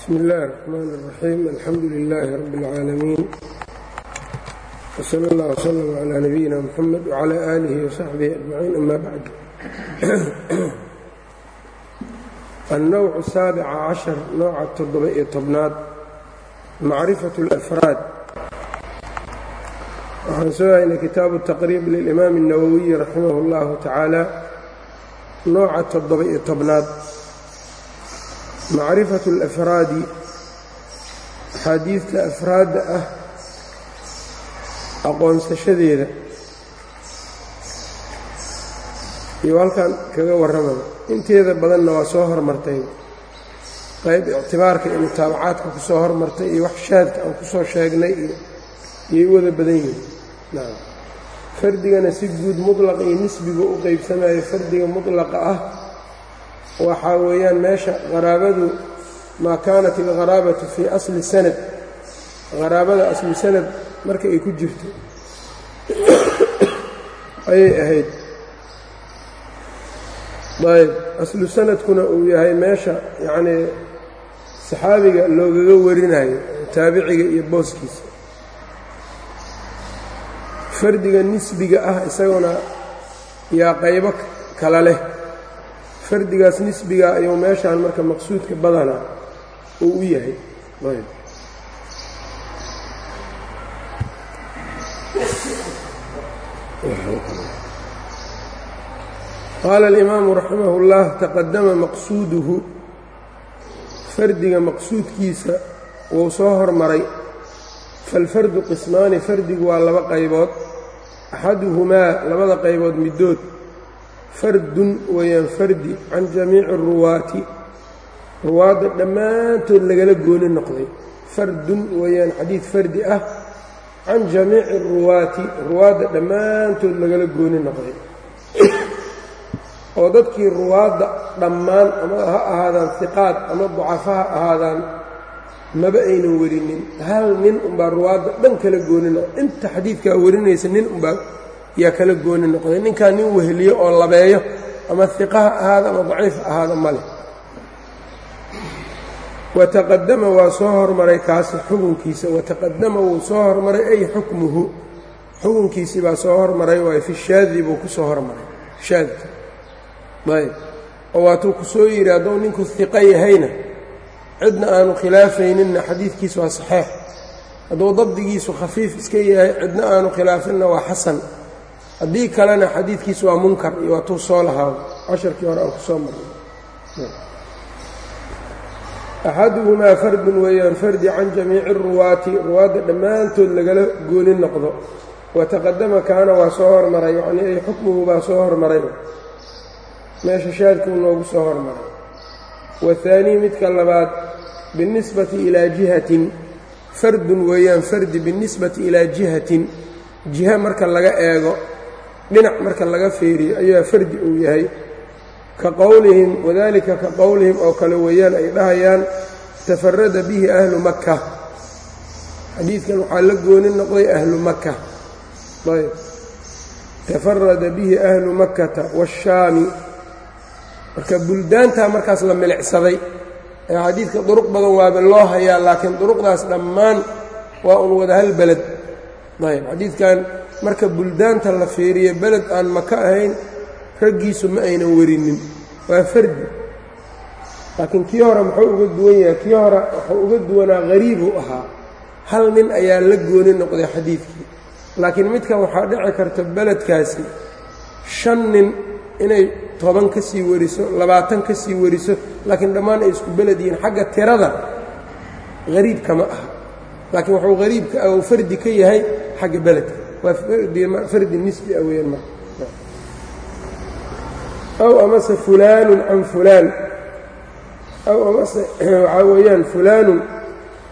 bsmi اllahi الرحmn الرaxيim alxamdu لilaahi rab اlcaalamiin wslى اllah wslm عlى nabiyina mxamed wعlى آlihi وsaxbihi أجmaciin ama bacd الnowc الsaabica caشhar nooca toddoba-iyo tobnaad macrifaة اlأfraad waxaan soo haynay kitaabu taqriib lilimaam الnawowiyi raximah اllahu tacaala nooca toddoba-iyo tobnaad macrifatu alafraadi axaadiidta afraadda ah aqoonsashadeeda. Iyo halkan kaga warramaya inteeda badanna waa soo hormartay. Qayb ictibaarka iyo mutaabacaadka ku soo hormartay iyo wax shaadka aan ku soo sheegnay iyo iyay u wada badan yihiin fardigana si guud mudlaqa iyo nisbiga u qaybsamayo fardiga mudlaqa ah waxaa weeyaan meesha qaraabadu maa kaanat algharaabatu fii asli sanad. Qaraabada aslu sanad marka ay ku jirto ayay ahayd. Ayb aslu sanadkuna uu yahay meesha yacnii saxaabiga loogaga warinayo taabiciga iyo booskiisa. Fardiga nisbiga ah isaguna yaa qaybo kala leh fardigaas nisbiga ayuu meeshaan marka maqsuudka badana uu u yahay. Qaala alimaamu raximah اllah taqadama maqsuuduhu. Fardiga maqsuudkiisa wuu soo hormaray. Falfardu qismaani fardigu waa laba qaybood. Axaduhumaa labada qaybood middood fardun weeyaan fardi can jamiici ruwaati. Ruwaadda dhammaantood lagala gooni noqday. Fardun weeyaan xadiid fardi ah can jamiici ruwaati. Ruwaadda dhammaantood lagala gooni noqday. Oo dadkii ruwaadda dhammaan ama ha ahaadaan hiqaad ama ducafa ha ahaadaan maba aynan werinin hal nin unbaa ruwaadda dhan kala gooni noqday. Inta xadiidkaa warinaysa nin unbaa yaa kala gooni noqday. Ninkaa nin weheliyo oo labeeyo ama hiqa ha ahaada ama daciif ha ahaada ma leh. Wataqadama waa soo hormaray kaasi xukunkiisa. Wataqadama wuu soo hormaray ay xukmuhu. Xukunkiisii baa soo hormaray waayo fi shaadi buu ku soo hormaray. Shaadka ayb oo waatuu ku soo yidhi ninku hiqo yahayna. Cidna aanu khilaafayninna xadiidkiisu waa saxeix hadduu dabdigiisu khafiif iska yahay cidna aanu khilaafinna waa xasan haddii kalena xadiidkiisu waa munkar iyo waatuu soo lahaado casharkii hore aan ku soo marnay. Axaduhumaa fardun weeyaan fardi can jamiici ruwaati ruwaadda dhammaantood lagala gooni noqdo. Wataqadama kaana waa soo hormaray yacnii ay xukmuhu baa soo hormaray meesha shaadkuu noogu soo hormaray. Wahaanii midka labaad binisbati ilaa jihatin. Fardun weeyaan fardi binisbati ilaa jihatin. Jiha marka laga eego dhinac marka laga feeriyo ayaa fardi uu yahay. Ka qowlihim wadalika ka qowlihim oo kale weeyaan ay dhahayaan tafarada bihi ahlu maka xadiidkan waxaa la gooni noqday ahlu maka ayb. Tafarada bihi ahlu makkata waashaami marka buldaantaa markaas la milicsaday. Ee xadiidka duruq badan waaba loo hayaa laakiin duruqdaas dhammaan waa un wada hal beled ayb xadiidkan marka buldaanta la fiiriyo beled aan maka ahayn raggiisu ma aynan werinin. Waa fardi. Laakiin kii hore muxuu uga duwan yahay kii hore wuxuu uga duwanaa hariibuu ahaa. Hal nin ayaa la gooni noqday xadiidkii. Laakiin midkan waxaa dhici karta beledkaasi shan nin inay toban ka sii wariso labaatan ka sii wariso laakiin dhammaan ay isku beled yihiin. Xagga tirada hariib kama aha laakiin wuxuu hariibka ah uu fardi ka yahay xagga beledka. Waa fardi nisbi ah weeyaan marka. Aw amase fulaanun can fulaan. Aw amase waxaa weeyaan fulaanun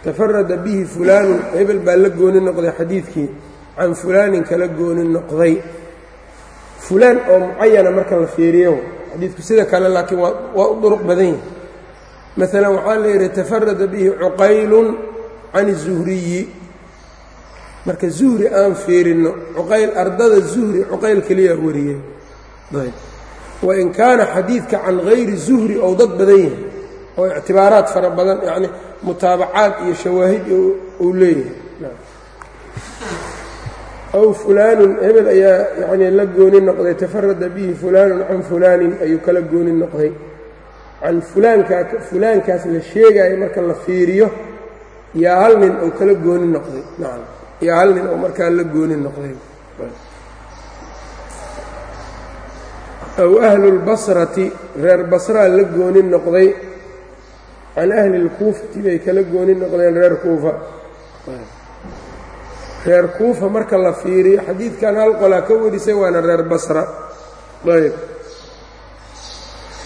tafarada bihi fulaanun hebel baa la gooni noqday xadiidkii. Can fulaanin kala gooni noqday. Fulaan oo mucayana marka la fiiriyo xadiidku sida kale laakiin waa u duruq badan yahi maalan waxaa la yidhi tafarada bihi cuqaylun can الzuhriyi marka zuhri aan fiirinno cuqayl ardada zuhri cuqayl keliya wariyey. Wain kaana xadiidka can hayri zuhri ou dad badan yahay oo ictibaaraad fara badan yacni mutaabacaad iyo shawaahid uu leeyahay. Aw fulaanun hebel ayaa yacnii la gooni noqday tafarada bihi fulaanun can fulaanin ayuu kala gooni noqday. Can fulaankaa fulaankaas la sheegaayo marka la fiiriyo yaa hal nin oo kala gooni noqday. Nacam yaa hal nin oo markaa la gooni noqday. Aw ahlu اlbasrati reer basraa la gooni noqday. Can ahli اlkuufati bay kala gooni noqdeen reer kuufa. Reer kuufa marka la fiiriyo xadiidkan hal qolaa ka warisay waana reer basra. Ayb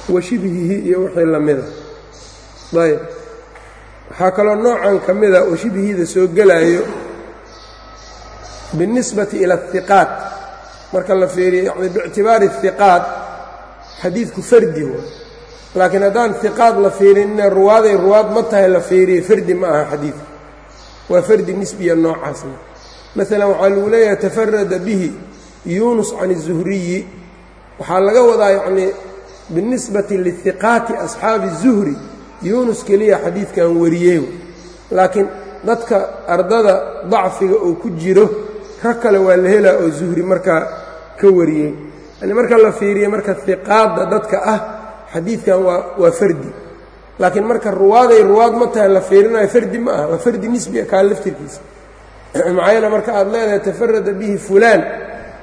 wa iyo wixii la mida ayb waxaa kaloo noocan ka mida oo shibhihida soo gelaayo biاlnisbati ila اhiqaat marka la fiiriyo yani biictibaari اhiqaat xadiidku fardi wa laakiin haddaan hiqaad la fiirinine ruwaaday ruwaad ma tahay la fiiriyo fardi ma aha xadiidka waa fardi nisbiya noocaasna maalan waxaa lagu leeyahay tafarada bihi yuunus can الzuhriyi waxaa laga wadaa yacnii biاlnisbati lihiqaati asxaabi الzuhri yuunus keliya xadiidkan wariyey. Laakiin dadka ardada dacfiga oo ku jiro rag kale waa la helaa oo zuhri markaa ka wariyey. Yani marka la fiiriyo marka hiqaadda dadka ah xadiidkan waa waa fardi. Laakiin marka ruwaaday ruwaad ma tahay la fiirinayo fardi ma aha waa fardi nisbiga kaa laftirkiisa. Maxaa yeele marka aad leedahay tafarada bihi fulaan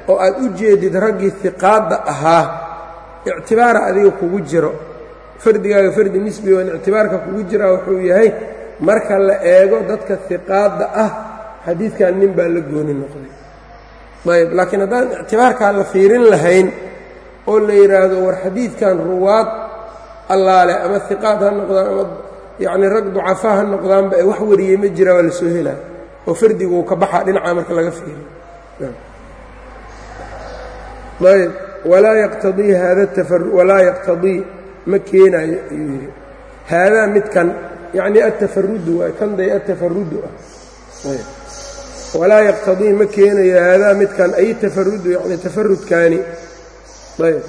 oo aad u jeedid raggii hiqaadda ahaa ictibaara adiga kugu jiro fardigaaga fardi nisbiga on ictibaarka kugu jiraa wuxuu yahay marka la eego dadka hiqaadda ah xadiidkan nin baa la gooni noqday. Ayb laakiin haddaan ictibaarkaa la fiirin lahayn oo la yidhaahdo war xadiidkan ruwaad allaale ama hiqaad ha noqdaan ama yacni rag ducafaa ha noqdaanba ee wax wariyey ma jira waa la soo helaa oo fardiguu ka baxaa dhinacaa marka laga fiiriyo. Ayb walaa yaqtadii haada tafar walaa yaqtadii ma keenaayo ayuu yidhi haadaa midkan yacnii attafarudu waay kan day attafarudu ah. Walaa yaqtadii ma keenayo haadaa midkan ay tafarudu yacni tafarudkaani ayb.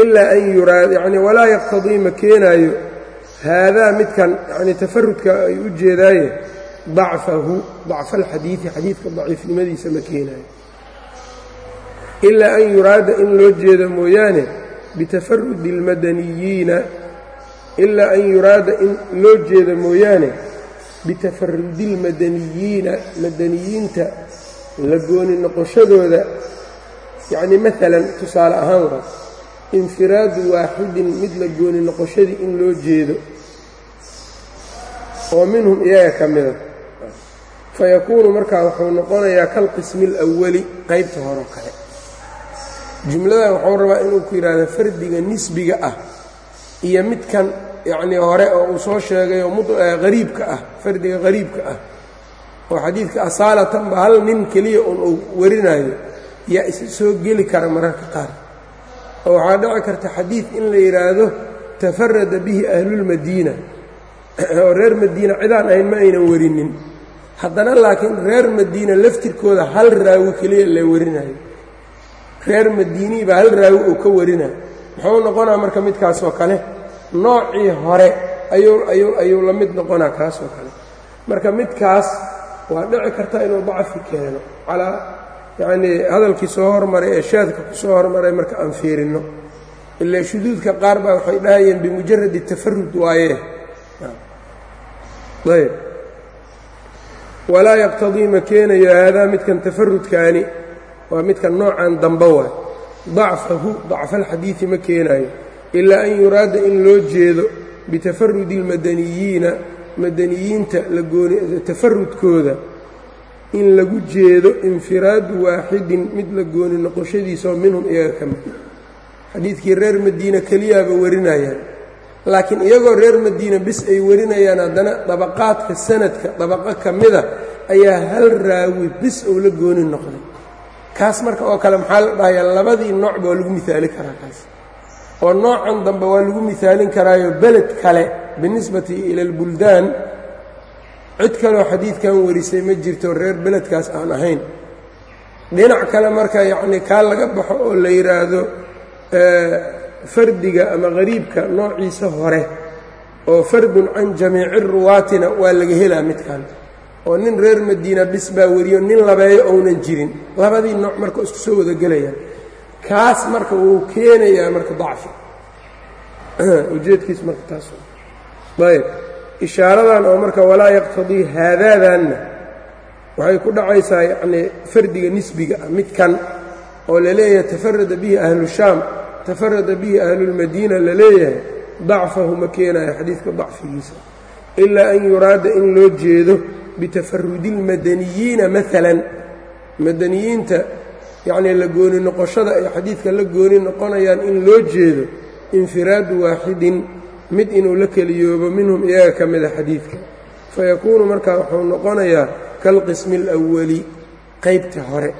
Ilaa an yuraad yacni walaa yaqtadii ma keenaayo haadaa midkan yacni tafarudka ay u jeedaaye dacfahu dacfa alxadiidi xadiidka daciifnimadiisa ma keenaayo ilaa an yuraada in loo jeedo mooyaane bitafarudi اlmadaniyiina ilaa an yuraada in loo jeedo mooyaane bitafarudi اlmadaniyiina madaniyiinta la gooni noqoshadooda yacni maalan tusaale ahaan waa infiraadu waaxidin mid la gooni noqoshadii in loo jeedo oo minhum iyaga ka mida fayakuunu markaa wuxuu noqonayaa kalqismi اlأwali qaybta horo kale jumladan wuxuu rabaa inuu ku yidhaahdo fardiga nisbiga ah iyo midkan yacnii hore oo uu soo sheegay oo hariibka ah fardiga hariibka ah. Oo xadiidka asaalatanba hal nin keliya un uu warinayo yaa is soo geli kara mararka qaar. Oo waxaa dhici karta xadiid in la yidhaahdo tafarada bihi ahlulmadiina oo reer madiina cidaan ahayn ma aynan warinin. Haddana laakiin reer madiina laftirkooda hal raawi keliya la warinayo reer madiinii baa hal raawi uu ka warina. Muxuu noqonaa marka midkaasoo kale? Noocii hore ayuu la mid noqonaa kaasoo kale. Marka midkaas waa dhici karta inuu dacfi keeno. Calaa yacnii hadalkii soo hormaray ee shaadka ku soo hormaray marka aan fiirinno ilaa shuduudka qaar baa waxay dhahayeen bimujaradi tafarud waaye. Ayb walaa yaqtadii ma keenayo haadaa midkan tafarudkaani waa midkan noocan dambe waay. Dacfahu dacfa alxadiidi ma keenaayo ilaa an yuraada in loo jeedo bitafarudi اlmadaniyiina madaniyiinta tafarudkooda in lagu jeedo infiraadu waaxidin mid la gooni noqoshadiisaoo minhum iyaga ka mid. Xadiidkii reer madiina keliyaaba warinayaan. Laakiin iyagoo reer madiina bis ay warinayaan haddana dabaqaadka sanadka dabaqo ka mida ayaa hal raawi bis ou la gooni noqday kaas marka oo kale maxaa la dhahayaa labadii noocba waa lagu miaali karaa kaas. Oo noocan dambe waa lagu miaalin karaayo beled kale binisbati ila albuldaan. Cid kaleo xadiidkan warisay ma jirto reer beledkaas aan ahayn. Dhinac kale marka yacnii kaa laga baxo oo la yidhaahdo fardiga ama qariibka noociisa hore oo fardun can jamiici ruwaatina waa laga helaa midkan oo nin reer madiina bis baa wariyo nin labeeyo ounan jirin. Labadii nooc marka isku soo wada gelayaan kaas marka wuu keenayaa marka dacfi. Ujeedkiis marka taas ayb. Ishaaradan oo marka walaa yaqtadii haadaadanna waxay ku dhacaysaa yacnii fardiga nisbiga ah midkan oo la leeyahay tafarada bihi ahlu shaam tafarada bihi ahlulmadiina la leeyahay dacfahu ma keenayo xadiidka dacfigiisa. Ilaa an yuraada in loo jeedo bitafarudi اlmadaniyiina maalan madaniyiinta yacnii la gooni noqoshada ay xadiidka la gooni noqonayaan in loo jeedo infiraadu waaxidin mid inuu la keliyoobo minhum iyaga ka mida xadiidka fayakuunu markaa wuxuu noqonayaa kalqismi اlأwali qaybta hore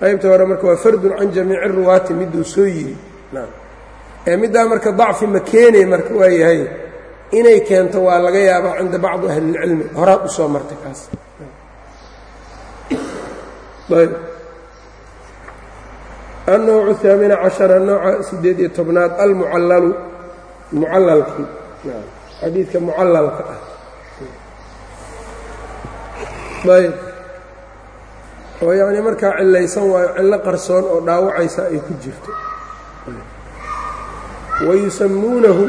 qaybta hore marka waa fardun can jamiici ruwaati miduu soo yidhi ee middaa marka dacfi ma keenay marka waa yahay inay keento waa laga yaabaa cinda bacdi ahli اlcilmi horaad u soo martay kaas النوع الثامن caشhaر nooca sideed iyo tobnaad almucallalu mucalalkii xadiidka mucalalka ah ayb oo yacni markaa cilaysan waayo cillo qarsoon oo dhaawacaysa ay ku jirto wayusamuunahu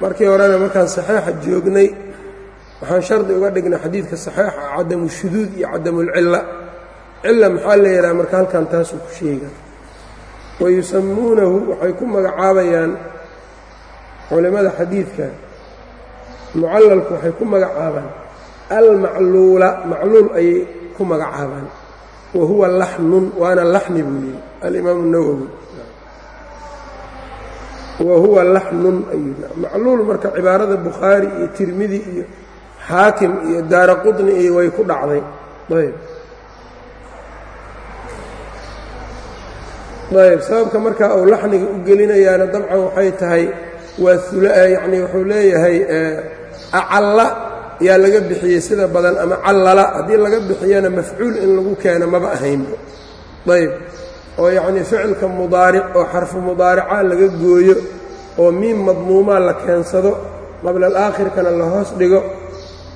markii horena markaan saxiixa joognay waxaan shardi uga dhignay xadiidka saxiixa cadamu shuduud iyo cadamulcilla cilla. Maxaa la yidhaha marka halkan taasuu ku sheega. Wayusamuunahu waxay ku magacaabayaan culimmada xadiidka. Mucallalku waxay ku magacaabaan. Almacluula macluul ayay ku magacaabaan. Wa huwa laxnun waana laxni buu yidhi alimaamu nawowi wa huwa laxnun ayuu macluul marka cibaarada bukhaari iyo tirmidi iyo xaakim iyo daara qudni iyo way ku dhacday. Ayb ayb sababka markaa uu laxniga u gelinayaana dabcan waxay tahay waa yacni wuxuu leeyahay acalla yaa laga bixiyey sida badan ama callala. Haddii laga bixiyana mafcuul in lagu keeno maba ahaynba ayb oo yacnii ficilka mudaaric oo xarfu mudaarica laga gooyo oo miim madmuumaa la keensado qabla alaakhirkana la hoos dhigo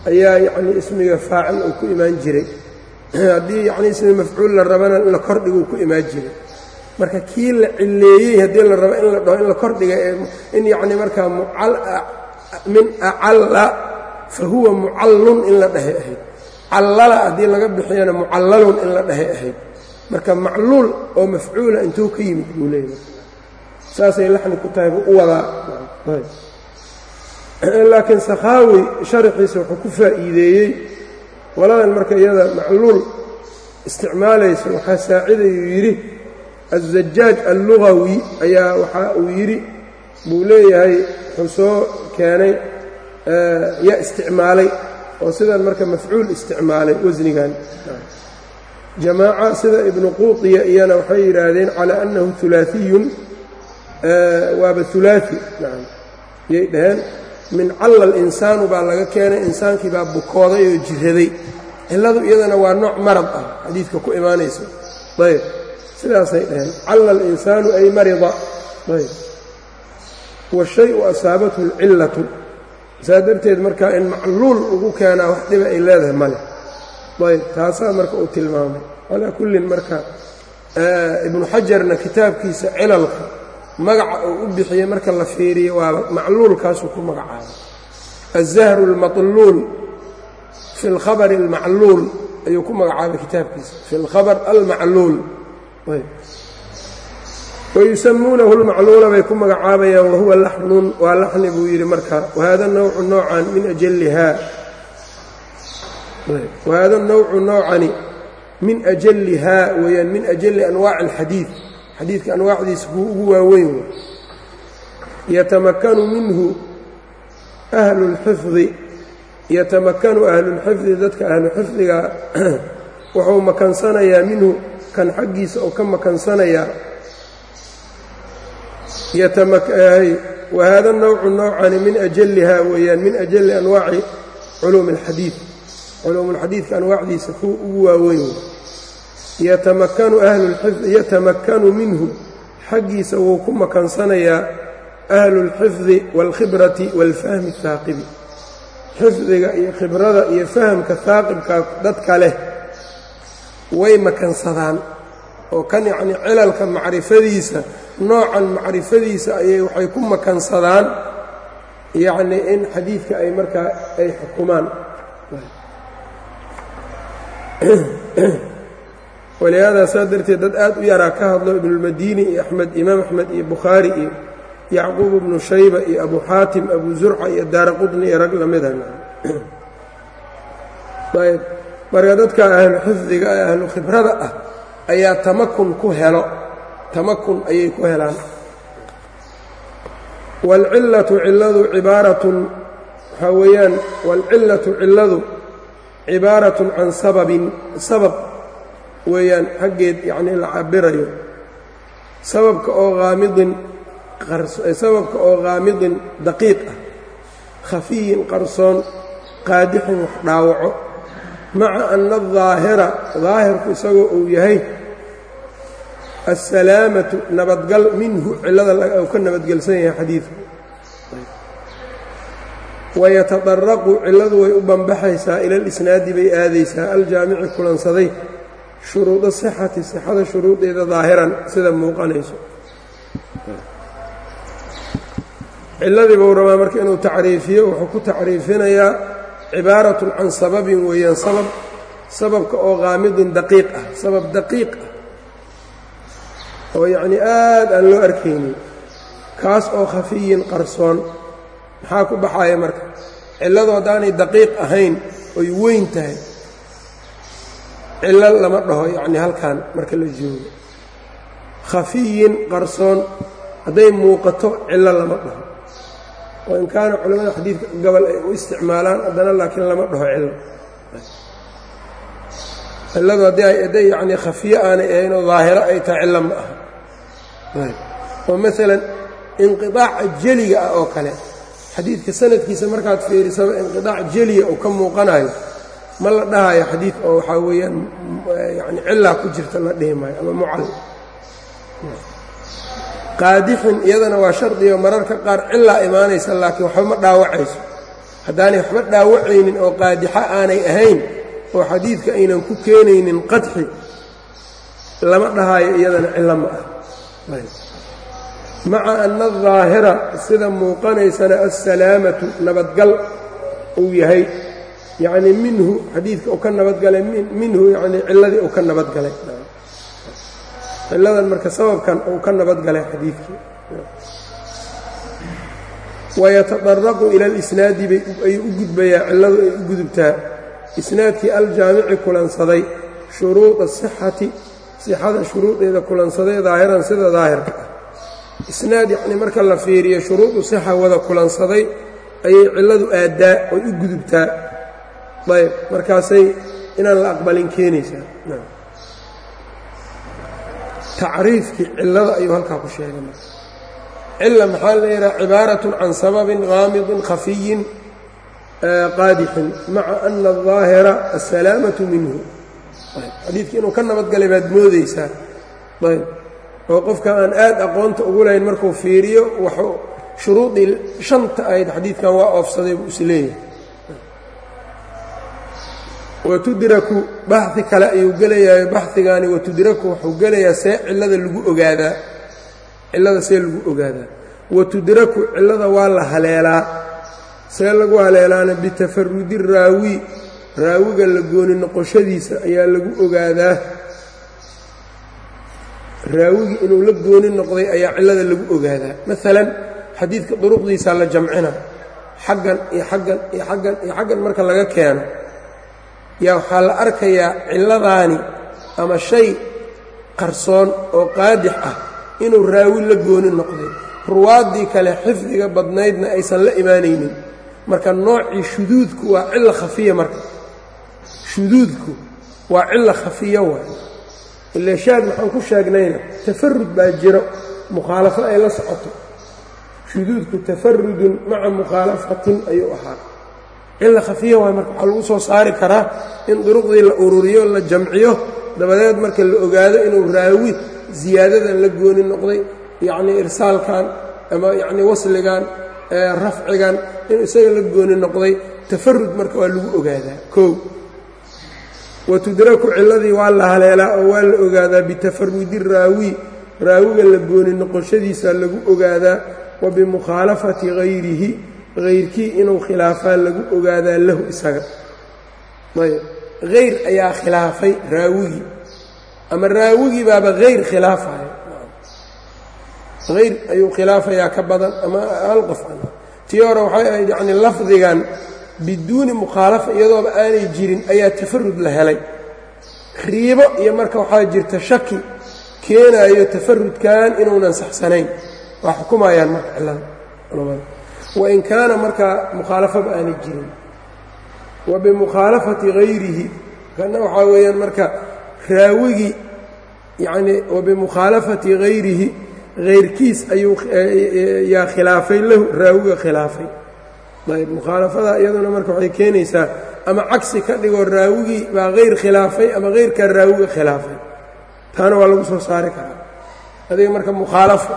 ayaa yacnii ismiga faacil uu ku imaan jiray. Haddii yacnii ismi mafcuul la rabana in la kordhiguu ku imaan jiray. Marka kii la cileeyey haddii la rabo in la dhaho in la kordhiga in yacni markaa min acalla fa huwa mucallun in la dhahay ahayd. Callala haddii laga bixiyana mucallalun in la dhahay ahayd marka macluul oo mafcuula intuu ka yimid buu leeyahay. Saasay laxni ku tahay buu u wadaa. Laakiin sakhaawi sharaxiisa wuxuu ku faa'iideeyey qoladan marka iyada macluul isticmaalaysa waxaa saacidayuu yidhi aلzajaaj allugawi ayaa waxa uu yidhi buu leeyahay wuxuu soo keenay yaa isticmaalay oo sidan marka mafcuul isticmaalay wasnigan jamaaca sida ibnu quuqiya iyana waxay yidhaahdeen calaa annahu ulaafiyun waaba ulaai nacam iyay dhaheen min calla alinsaanu baa laga keenay insaankii baa bukooday oo jiraday. Cilladu iyadana waa nooc marad ah xadiidka ku imaanaysa. Ayb sidaasay dhaheen. Calla alinsaanu ay marida. Ayb washay-u asaabathu alcillatu saa darteed markaa in macluul ugu keenaa wax dhiba ay leedahay male ayb taasaa marka uu tilmaamay. Calaa kullin marka ibnu xajarna kitaabkiisa cilalka magaca uu u bixiyey marka la fiiriyo waaba macluulkaasuu ku magacaabay. Azahru almatluul fi اlkhabari almacluul ayuu ku magacaabay kitaabkiisa. Fi اlkhabar almacluul. Wayusamuunahu lmacluula bay ku magacaabayaan wahuwa laxnun waa laxni buu yidhi marka. Wahada nawcu noocan min ajalihaa wahada nawcu noocani min ajalihaa weeyaan min ajali anwaaci alxadiid xadiidka anwaacdiisa kuu ugu waaweyn. Wey yatamakanu minhu ahlu اlxifdi yatamakanu ahlulxifdi dadka ahluxifdiga wuxuu makansanayaa minhu kan xaggiisa oo ka makansanayaa. Wahada nawcu nowcani min ajaliha weeyaan min ajali anwaaci culuumi اlxadiid culumuulxadiidka anwaacdiisa kuwa ugu waaweyn. Yatamakanu ahlulxifdi yatamakkanu minhu. Xaggiisa wuu ku makansanayaa ahlu ahlulxifdi waalkhibrati waalfahmi athaaqibi xifdiga iyo khibrada iyo fahamka haaqibka dadka leh way makansadaan. Oo kan yacnii cilalka macrifadiisa noocan macrifadiisa ayay waxay ku makansadaan. Yacni in xadiidka ay markaa ay xukumaan. walihaada saa darteed dad aad u yaraa ka hadlo ibnulmadini iyo axmed imaam axmed iyo bukhaari iyo yacquub ibnu shayba iyo abu xaatim abu zurca iyo daara qudni iyo rag lamida ayb marka dadka ahlu xifdiga ee ahlu khibrada ah ayaa tamakun ku helo tamakun ayay ku helaan. Waalcillatu cilladu cibaaratun waxaa weeyaan waalcillatu cilladu cibaaratun can sababin sabab weeyaan xaggeed yacnii la cabirayo sababka oo haamidin sababka oo haamidin daqiiq ah. Khafiyin qarsoon qaadixin wax dhaawaco. Maca ana adaahira daahirku isagoo uu yahay assalaamatu nabadgal minhu cillada uu ka nabadgelsan yahay xadiidku wayatadaraqu cilladu way u banbaxaysaa ila lisnaadi bay aadaysaa aljaamici kulansaday shuruuda sixati sixada shuruudeeda daahiran sida muuqanayso. Cilladii buu rabaa marka inuu tacriifiyo wuxuu ku tacriifinayaa cibaaratun can sababin weeyaan sabab sababka oo qaamidin daqiiq ah sabab daqiiq ah. Oo yacnii aad aan loo arkaynin kaas oo khafiyin qarsoon maxaa ku baxaya marka? Cilladu haddaanay daqiiq ahayn oy weyn tahay cillo lama dhaho yacnii halkan marka la joogo. Khafiyin qarsoon hadday muuqato cillo lama dhaho. Oo in kaana culimmada xadiidka gobol ay u isticmaalaan haddana laakiin lama dhaho cillo cilladu hadday yacnii khafiyo aanay ahayn oo daahiro ay tahay cillo ma aha. Oo maalan inqiaaca jeliga ah oo kale xadiidka sanadkiisa markaad fiirisaba inqiaac jeliya uu ka muuqanayo ma la dhahayo xadiid oo waxaa weeyaan yani cilaa ku jirta la dhihi maayo ama mucal qaadixin iyadana waa shardigo mararka qaar cilaa imaanaysa laakiin waxba ma dhaawacayso. Haddaanay waxba dhaawacaynin oo qaadixa aanay ahayn oo xadiidka aynan ku keenaynin qadxi lama dhahayo iyadana cilo ma ah maca ana adaahira sida muuqanaysana assalaamatu nabadgal uu yahay. Yacnii minhu xadiidka uu ka nabadgalay minhu yacnii cilladii uu ka nabadgalay. Cilladan marka sababkan uu ka nabadgalay xadiidkii. Wayatadaraqu ila alisnaadi bay ayuu u gudbayaa cilladu ay u gudubtaa. Isnaadkii aljaamici kulansaday shuruuda sixati sixada shuruudeeda kulansaday daahiran sida daahirka. ah isnaad yacnii marka la fiiriyo shuruudu sixa wada kulansaday ayay cilladu aaddaa oy u gudubtaa ayb markaasay inaan la aqbalin keenaysaa tacriifkii cillada ayuu halkaa ku sheegay marka cilla maxaa la yidhaha cibaaratun can sababin qaamidin khafiyin qaadixin maca ana الظaahira asalaamatu minhu xadiidkii inuu ka nabadgalay baad moodaysaa ayb oo qofka aan aad aqoonta ugu lahayn markuu fiiriyo waxuu shuruudii shanta ahayd xadiidkan waa oofsaday buu is leeyahay. Watudraku baxi kale ayuu gelayaa baxigaani watudraku wuxuu gelayaa see cillada lagu ogaadaa. Cillada see lagu ogaadaa. Watudraku cillada waa la haleelaa. See lagu haleelaana bitafarudi raawi. Raawiga la gooni noqoshadiisa ayaa lagu ogaadaa raawigii inuu la gooni noqday ayaa cillada lagu ogaadaa. Maalan xadiidka duruqdiisaa la jamcina. Xaggan iyo xaggan iyo xaggan iyo xaggan marka laga keeno. Yaa waxaa la arkayaa cilladaani ama shay qarsoon oo qaadix ah inuu raawi la gooni noqday. Ruwaaddii kale xifdiga badnaydna aysan la imaanaynin. Marka noocii shuduudku waa cilla khafiya marka. Shuduudku waa cilla khafiya waay ile shaad maxaan ku sheegnayna tafarud baa jiro mukhaalafo ay la socoto. Shuduudku tafarudun maca mukhaalafatin ayuu ahaa. Cilla khafiya waay marka waxaa lagu soo saari karaa in duruqdii la ururiyo la jamciyo dabadeed marka la ogaado inuu raawi siyaadadan la gooni noqday yacnii irsaalkan ama yacnii wasligan rafcigan inuu isaga la gooni noqday. Tafarud marka waa lagu ogaadaa. Kow wa tudraku ciladii waa la haleelaa oo waa la ogaadaa bitafarudi raawi. Raawiga la gooni noqoshadiisa lagu ogaadaa wa bimukhaalafati hayrihi hayrkii inuu khilaafaa lagu ogaadaa lahu isaga. Ayb. Hayr ayaa khilaafay raawigii ama raawigii baaba hayr khilaafaya hayr ayuu khilaafayaa ka badan ama hal qof. Tii hore waxay ahayd yacni lafdigan biduuni mukhaalafa iyadooba aanay jirin ayaa tafarud la helay. Riibo iyo marka waxaa jirta shaki keenaayo tafarudkan inuunan saxsanayn. Waa xukumayaan marka cilada culamada wain kaana markaa mukhaalafaba aanay jirin. Wa bimukhaalafati hayrihi kana waxaa weeyaan marka raawigii yacnii wa bimukhaalafati hayrihi hayrkiis ayuu yaa khilaafay lahu raawiga khilaafay ayb mukhaalafada iyaduna marka waxay keenaysaa ama cagsi ka dhigoo raawigii baa hayr khilaafay ama hayrkaa raawiga khilaafay. Taana waa lagu soo saari karaa. Adiga marka mukhaalafo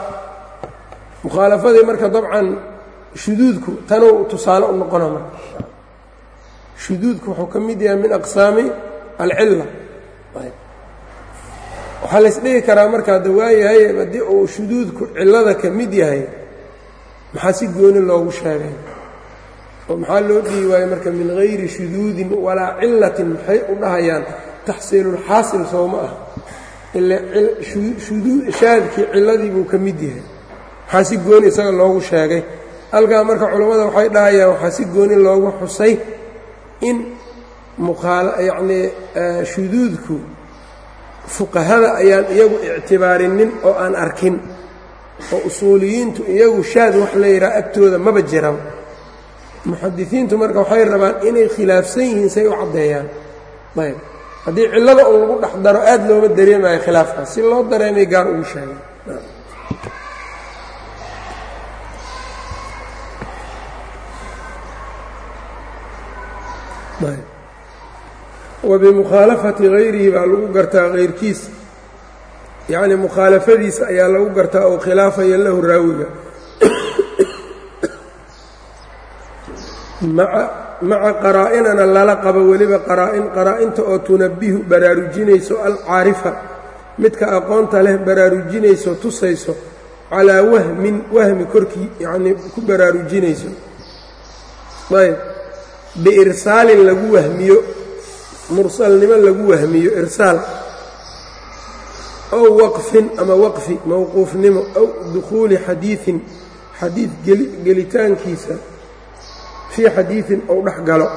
mukhaalafadii marka dabcan shuduudku tanuu tusaale u noqona marka. Shuduudku wuxuu ka mid yahay min aqsaami alcilla. Waxaa laysdhigi karaa marka hadda waayahay haddii uu shuduudku cillada ka mid yahay maxaa si gooni loogu sheegay oo maxaa loo dhihi waayo marka min hayri shuduudin walaa cillatin maxay u dhahayaan taxsiilulxaasil sooma ah. Shaadkii cilladii buu ka mid yahay. Maxaa si gooni isaga loogu sheegay. Halkaa marka culammada waxay dhahayaan waxaa si gooni loogu xusay in yacnii shuduudku fuqahada ayaan iyagu ictibaarinin oo aan arkin. Oo usuuliyiintu iyagu shaad wax la yidhaha agtooda maba jiran muxadisiintu marka waxay rabaan inay khilaafsan yihiin say u caddeeyaan. Ayb. Haddii cillada un lagu dhex daro aad looma dareemayo khilaafkaas si loo dareemay gaar ugu sheegay. Wa bimukhaalafati hayrihi baa lagu gartaa hayrkiis yacni mukhaalafadiisa ayaa lagu gartaa oo khilaafaya lahu raawiga maca qaraa-inana lala qabo weliba qaraa-in qaraa-inta oo tunabbihu baraarujinayso alcaarifa. Midka aqoonta leh baraarujinayso tusayso calaa wahmin wahmi korkii yacnii ku baraarujinayso. Ayb biirsaalin lagu wahmiyo mursalnimo lagu wahmiyo irsaal. Ow waqfin ama waqfi mowquufnimo ow dukhuuli xadiiin xadiid gelitaankiisa fii xadiiin ou dhex galo.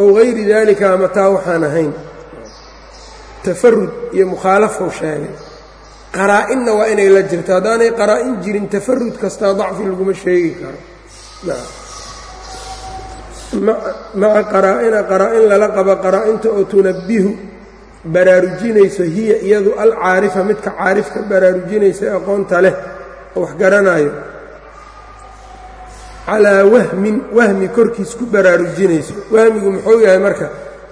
Ow hayri daalika ama taa waxaan ahayn. Tafarud iyo mukhaalafow sheegay. Qaraa-inna waa inay la jirto. Haddaanay qaraa-in jirin tafarud kastaa dacfi laguma sheegi karo. Maca qaraa-ina qaraa-in lala qabo qaraa-inta oo tunabbihu baraarujinayso hiya iyadu alcaarifa midka caarifka baraarujinaysa aqoonta leh oo wax garanaayo calaa wahmin wahmi korkiis ku baraarujinayso. Wahmigu muxuu yahay marka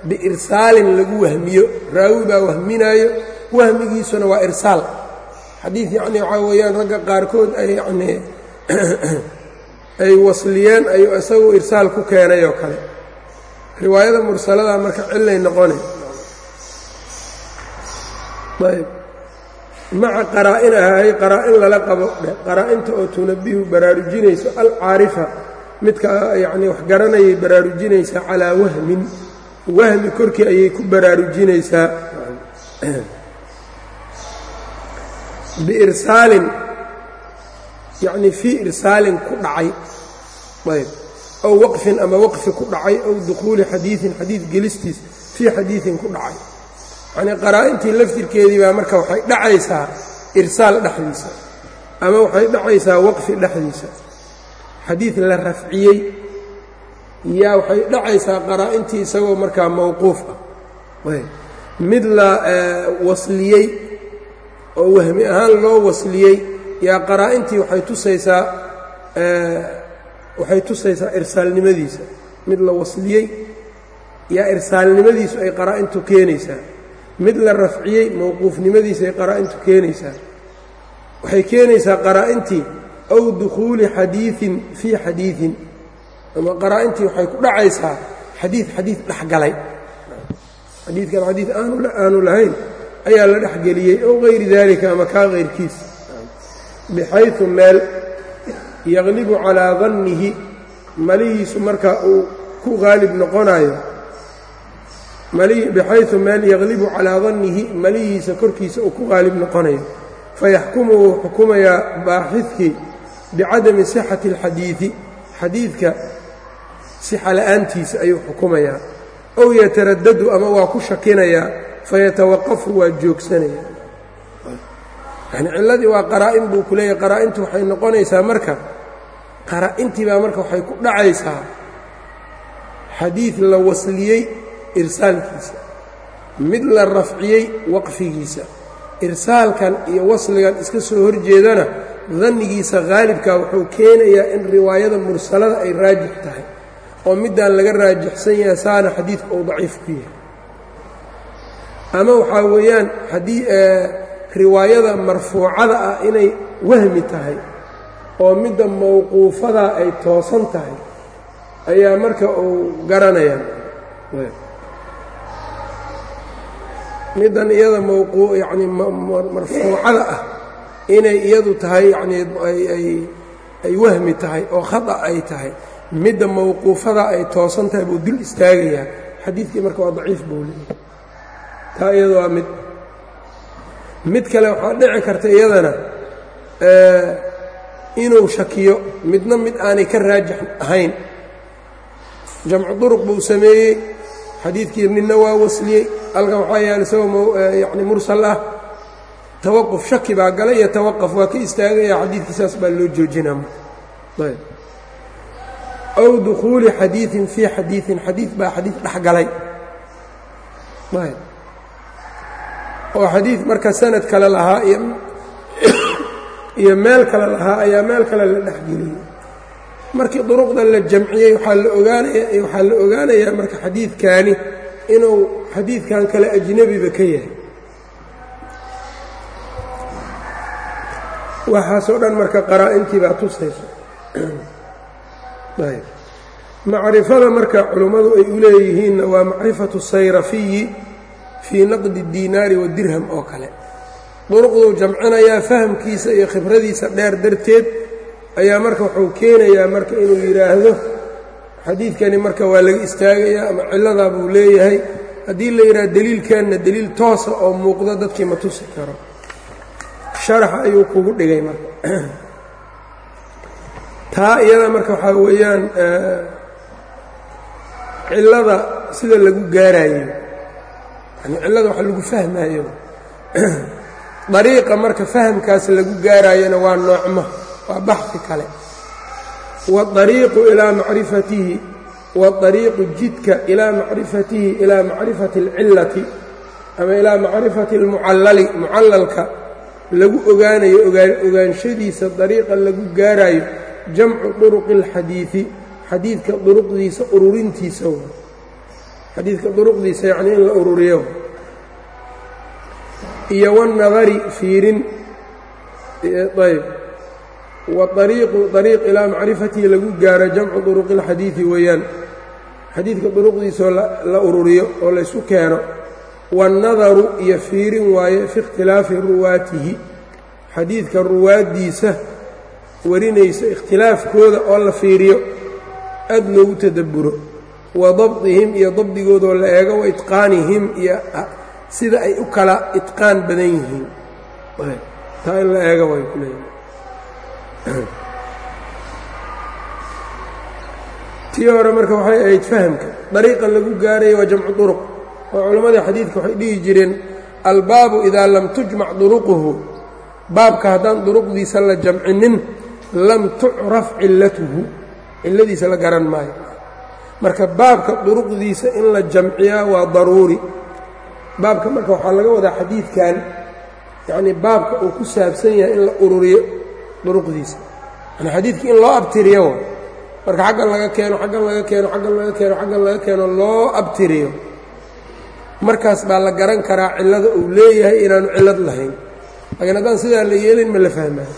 biirsaalin lagu wahmiyo raawi baa wahminaayo wahmigiisuna waa irsaal. Xadiid yacnii waxaa weeyaan ragga qaarkood ay yacnii ay wasliyeen ayuu isagu irsaal ku keenay oo kale. Riwaayada mursalada marka cillay noqonay. Ayb maca qaraa-in ahay qaraa-in lala qabo qaraa-inta oo tunabbihu baraarujinayso alcaarifa midka yacnii wax garanayay baraarujinaysaa calaa wahmin wahmi korkii ayay ku baraarujinaysaa. Biirsaalin yacnii fii irsaalin ku dhacay ayb ow waqfin ama waqfi ku dhacay ow dukhuuli xadiiin xadiid gelistiis fii xadiiin ku dhacay yacnii qaraa-intii laftirkeedii baa marka waxay dhacaysaa irsaal dhexdiisa ama waxay dhacaysaa waqfi dhexdiisa. Xadiid la rafciyey yaa waxay dhacaysaa qaraa-intii isagoo markaa mowquuf ah. Mid la wasliyey oo wahmi ahaan loo wasliyey yaa qaraa-intii waxay tusaysaa waxay tusaysaa irsaalnimadiisa. Mid la wasliyey yaa irsaalnimadiisu ay qaraa-intu keenaysaa mid la rafciyey mowquufnimadiisa ay qaraa-intu keenaysaa. Waxay keenaysaa qaraa-intii aw dukhuuli xadiiin fii xadiiin ama qaraa-intii waxay ku dhacaysaa xadiid xadiid dhexgalay xadiidkan xadiid aanu lahayn ayaa la dhexgeliyey ow hayri daalika ama kaa hayrkiis bixayu meel yaqlibu calaa dannihi malihiisu marka uu ku qaalib noqonayo bixayu meel yaqlibu calaa dannihi malihiisa korkiisa uu ku qaalib noqonayo. Fayaxkumu wuu xukumayaa baaxidkii bicadami sixati اlxadiidi xadiidka sixa la'aantiisa ayuu xukumayaa ow yataradadu ama waa ku shakinayaa fayatawaqafu waa joogsanaya. Yani cilladii waa qaraa-in buu ku leeyahay. Qaraa-intu waxay noqonaysaa marka qaraa-intii baa marka waxay ku dhacaysaa. Xadiid la wasliyey irsaalkiisa mid la rafciyey waqfigiisa irsaalkan iyo wasligan iska soo horjeedana dannigiisa haalibkaa wuxuu keenayaa in riwaayada mursalada ay raajix tahay oo middaan laga raajixsan yahay saana xadiidka uu daciif ku yahay. Ama waxaa weeyaan haddii riwaayada marfuucada ah inay wahmi tahay oo midda mawquufadaa ay toosan tahay ayaa marka uu garanayaan middan iyada yacni marfuucada ah inay iyadu tahay yacnii ay wahmi tahay oo khata ay tahay. Midda mawquufadaa ay toosan tahay buu dul istaagayaa. Xadiidkii marka waa daciif buu leeyahy taa iyada waa mid mid kale waxaa dhici karta iyadana inuu shakiyo midna mid aanay ka raajix ahayn. Jamcu duruq buu sameeyey xadiidkii ninna waa wasliyey halkan waxaa yaal isagoo yani mursal ah. Tawaquf shaki baa galay iyo tawaqaf waa ka istaagaya xadiidkiisaas baa loo joojinaa. Ayb. Aw dukhuuli xadiiin fii xadiiin xadiid baa xadiid dhex ayb. Oo xadiid marka sanad kale lahaa iyo meel kale lahaa ayaa meel kale la dhexgeliyey markii duruqda la jamciyey waxaa la ogaanayaa marka xadiidkaani inuu xadiidkan kale ajnebiba ka yahay. Waxaasoo dhan marka qaraa-intii baa tusayso macrifada marka culimmadu ay u leeyihiinna waa macrifatu sayrafiyi fii naqdi اdiinaari wadirham oo kale. Duruqduu jamcinayaa fahamkiisa iyo khibradiisa dheer darteed ayaa marka wuxuu keenayaa marka inuu yidhaahdo xadiidkani marka waa laga istaagayaa ama cilladaa buu leeyahay. Haddii la yidhaha deliilkanna deliil toosa oo muuqdo dadkii ma tusi karo. Sharaxa ayuu kugu dhigay marka. Taa iyada marka waxaa weeyaan cillada sida lagu gaarayo yani cillada waxa lagu fahmaayo dariiqa marka fahamkaas lagu gaaraayona waa noocma waa baxi kale. Waariiqu ilaa macrifatihi waariiqu jidka ilaa macrifatihi ilaa macrifati alcillati ama ilaa macrifati almucallali mucallalka lagu ogaanayo ogaanshadiisa dariiqa lagu gaarayo jamcu duruqi alxadiidi xadiidka duruqdiisa ururintiisa xadiidka duruqdiisa yacnii in la ururiyo. Iyo wanadari fiirin. Ayb waariiqu ariiq ilaa macrifatihi lagu gaaro jamcu duruqi اlxadiidi weeyaan. Xadiidka duruqdiisao la ururiyo oo laysu keeno waannadaru iyo fiirin waaye fi ikhtilaafi ruwaatihi. Xadiidka ruwaaddiisa warinaysa ikhtilaafkooda oo la fiiriyo aad loogu tadabburo. Wa dabdihim iyo dabdigoodoo la eego wa itqaanihim iyo sida ay u kala itqaan badan yihiin. Taa in la eega way ku leeyihiin tii hore marka waxay ahayd fahamka dariiqan lagu gaaraya waa jamcu duruq oo culammadii xadiidka waxay dhihi jireen albaabu idaa lam tujmac duruquhu. Baabka haddaan duruqdiisa la jamcinin lam tucraf cillatuhu cilladiisa la garan maayo. Marka baabka duruqdiisa in la jamciyaa waa daruuri. Baabka marka waxaa laga wadaa xadiidkan yacnii baabka uu ku saabsan yahay in la ururiyo duruqdiisa. Yani xadiidkii in loo abtiriyo marka xaggan laga keeno xaggan laga keeno xaggan laga keeno xaggan laga keeno loo abtiriyo. Markaas baa la garan karaa cillada uu leeyahay inaanu cillad lahayn. Laakiin haddaan sidaa la yeelin ma la fahmaayo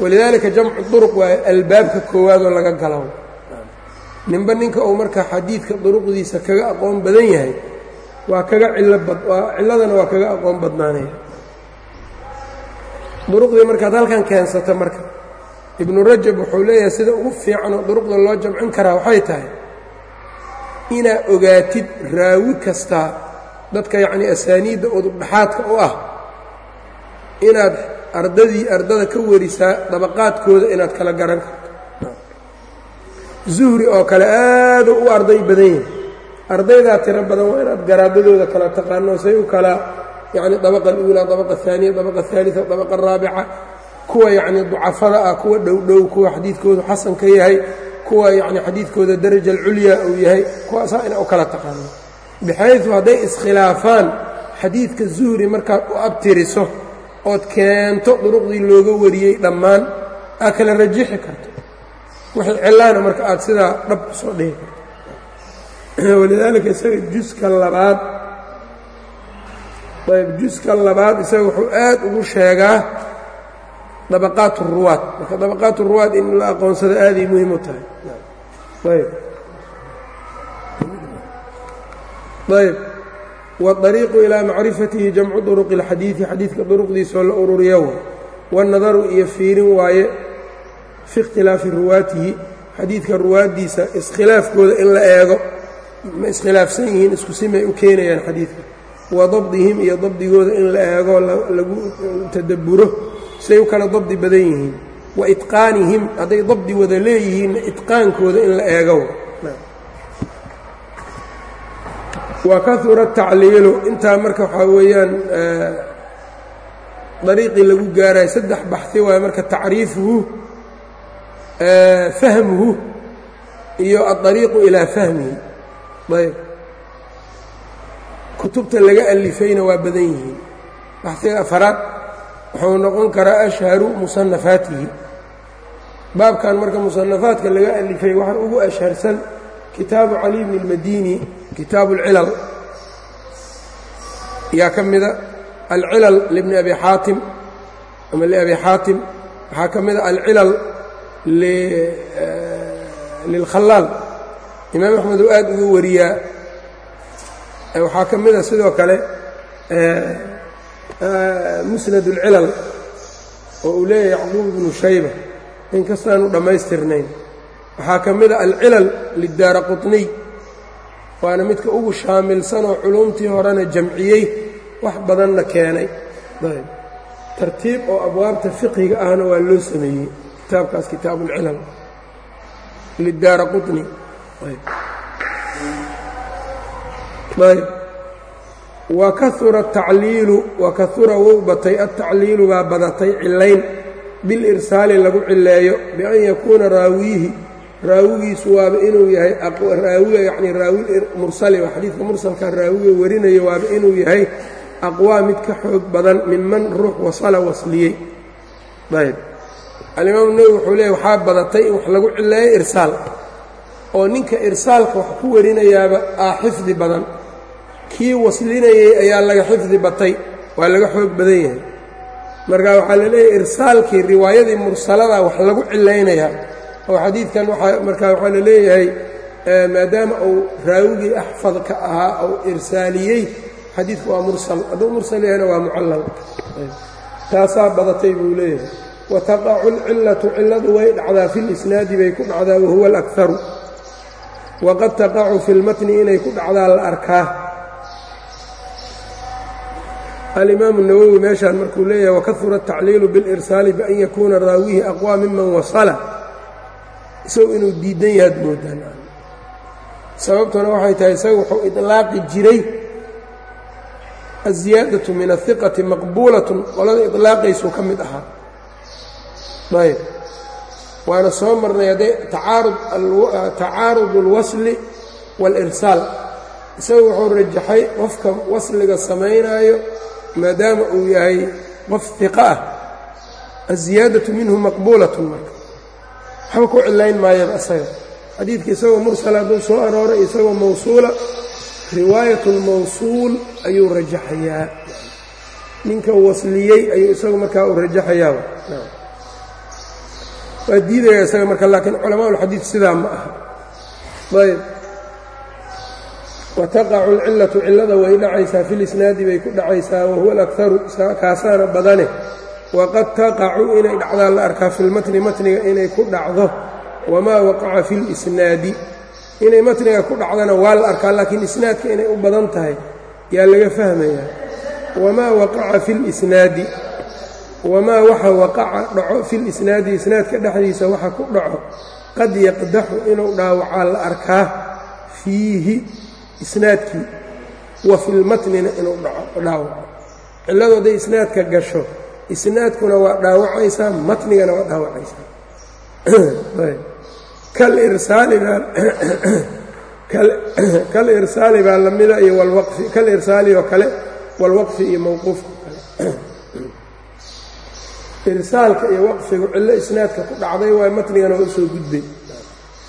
walidaalika jamcu duruq waa albaabka koowaadoo laga galo ninba ninka uu marka xadiidka duruqdiisa kaga aqoon badan yahay waa kaga cilo bad cilladana waa kaga aqoon badnaanaya duruqdii markaad halkan keensata marka ibnu rajab wuxuu leeyahay sida ugu fiican oo duruqda loo jamcin karaa waxay tahay inaad ogaatid raawi kastaa dadka yacnii asaaniidda udubdhaxaadka u ah inaad ardadii ardada ka warisaa dabaqaadkooda inaad kala garan karto. Zuhri oo kale aadu u arday badan yahay. Ardaydaa tiro badan waa inaad garaadadooda kala taqaano say u kala yacni dabaqa aluulaa dabaqa ahaaniya dabaqa ahaalida dabaqa araabica kuwa yacnii ducafada ah kuwa dhowdhow kuwa xadiidkoodu xasan ka yahay kuwa yacni xadiidkooda daraja alculyaa uu yahay kuwaasaa ina u kala taqaano bixaydu hadday iskhilaafaan xadiidka zuhri markaad u abtiriso ood keento duruqdii looga wariyey dhammaan aad kala rajixi karto. Wixii cillaana marka aad sidaa dhab soo dhihi karto. Walidaalika isaga juska labaad ayb juska labaad isaga wuxuu aad ugu sheegaa dabaqaat uruwaad marka dabaqaat uruwaad in la aqoonsado aaday muhiim u tahay. Ayb ayb waطariiqu ilaa macrifatihi jamcu duruqi اlxadiidi xadiidka duruqdiisoo la ururiyo way wanadaru iyo fiirin waaye fi ikhtilaafi ruwaatihi xadiidka ruwaadiisa iskhilaafkooda in la eego. Ma iskhilaafsan yihiin isku simay u keenayaan xadiidka wa dabdihim iyo dabdigooda in la eego lagu tadabburo say u kala dabdi badan yihiin. Wa itqaanihim hadday dabdi wada leeyihiinna itqaankooda in la eego. Wa kahura tacliilu intaa marka waxaa weeyaan dariiqii lagu gaarayo saddex baxi waayo marka tacriifuhu fahmuhu iyo aلطariiqu ilaa fahmihi. Ayb kutubta laga alifayna waa badan yihiin. Baxiga afaraad wuxuu noqon karaa ashharu musanafaatihi baabkan marka musanafaadka laga alifay waxaa ugu ashharsan kitaabu cali bni اlmadini kitaabu اlcilal yaa ka mida alcilal libni abi xaatim ama liabi xaatim. Waxaa ka mida alcilal lilkhalaal imaam axmed uu aad uga wariyaa waxaa ka mida sidoo kale musnad اlcilal oo uu leeyahay yacquub ibnu shayba inkastaanu dhammaystirnayn waxaa ka mida alcilal lidaara quطniy waana midka ugu shaamilsanoo culumtii horena jamciyey wax badanna keenay tartiib oo abwaabta fiqhiga ahna waa loo sameeyey kitaabkaas kitaabu اlcilal lidaara quطni ayb wa kahura atacliilu wa kahura wou batay. Altacliilu baa badatay cilayn bilirsaali lagu cileeyo bian yakuuna raawiihi raawigiisu waaba inuu yahay raawiga yacni raawi mursali oo xadiidka mursalka raawiga warinayo waaba inuu yahay aqwaa mid ka xoog badan minman ruux wasala wasliyey. Ayb alimaamu newi wuxuu leeyay waxaa badatay in wax lagu cileeyo irsaal. Oo ninka irsaalka wax ku warinayaaba aa xifdi badan kii waslinayey ayaa laga xifdi batay waa laga xoog badan yahay. Marka waxaa la leeyahay irsaalkii riwaayadii mursalada wax lagu cilaynayaa oo xadiidkan markaa waxaa la leeyahay maadaama uu raawigii axfadka ahaa ou irsaaliyey xadiidku waa mursal hadduu mursal yahayna waa mucallal. Taasaa badatay buu leeyahay. Wa taqacu alcillatu cilladu way dhacdaa fi lisnaadi bay ku dhacdaa wahuwa alakharu waqad taqacu fi lmatni inay ku dhacdaa la arkaa alimaamu nawowi meeshaan markuu leeyahay wakahura atacliilu bilirsaali bian yakuuna raawihi aqwaa miman wasala. Isagu inuu diidan yahaad moodaan sababtuna waxay tahay isaga wuxuu idlaaqi jiray aziyaadatu min ahiqati maqbuulatun qolada idlaaqaysuu ka mid ahaa. Ayb waana soo marnay hadday tacaarud اlwasli wاlirsaal isagu wuxuu rajaxay qofka wasliga samaynaayo maadaama uu yahay qof hiqa ah aziyaadatu minhu maqbuulatun marka. Waxba ku cilayn maayaba asaga. Xadiidka isagoo mursala hadduu soo arooray isagoo mawsuula riwaayat اlmawsuul ayuu rajaxayaa. Ninka wasliyey ayuu isagu markaa uu rajaxayaa waa diidaya isaga marka laakiin culamaa ulxadiid sidaa ma aha. Ayb wataqacu alcillatu cillada way dhacaysaa fi lisnaadi bay ku dhacaysaa wahuwa alakharu kaasaana badane waqad taqacu inay dhacdaa la arkaa fi lmatni matniga inay ku dhacdo wamaa waqaca fi lisnaadi inay matniga ku dhacdana waa la arkaa laakiin isnaadka inay u badan tahay yaa laga fahmayaa wamaa waqaca fi lisnaadi wamaa waxa waqaca dhaco fi lisnaadi isnaadka dhexdiisa waxa ku dhaco qad yaqdaxu inuu dhaawacaa la arkaa fiihi isnaadkii wa fi lmatnina inuu dhaawaco cilladu hadday isnaadka gasho isnaadkuna waa dhaawacaysaa matnigana waa dhaawacaysaa. Kal irsaali baa lamida iyo wlwaqfi kal irsaali oo kale walwaqfi iyo mawquufka kale. Irsaalka iyo waqfigu cillo isnaadka ku dhacday waa matnigana waa u soo gudbay.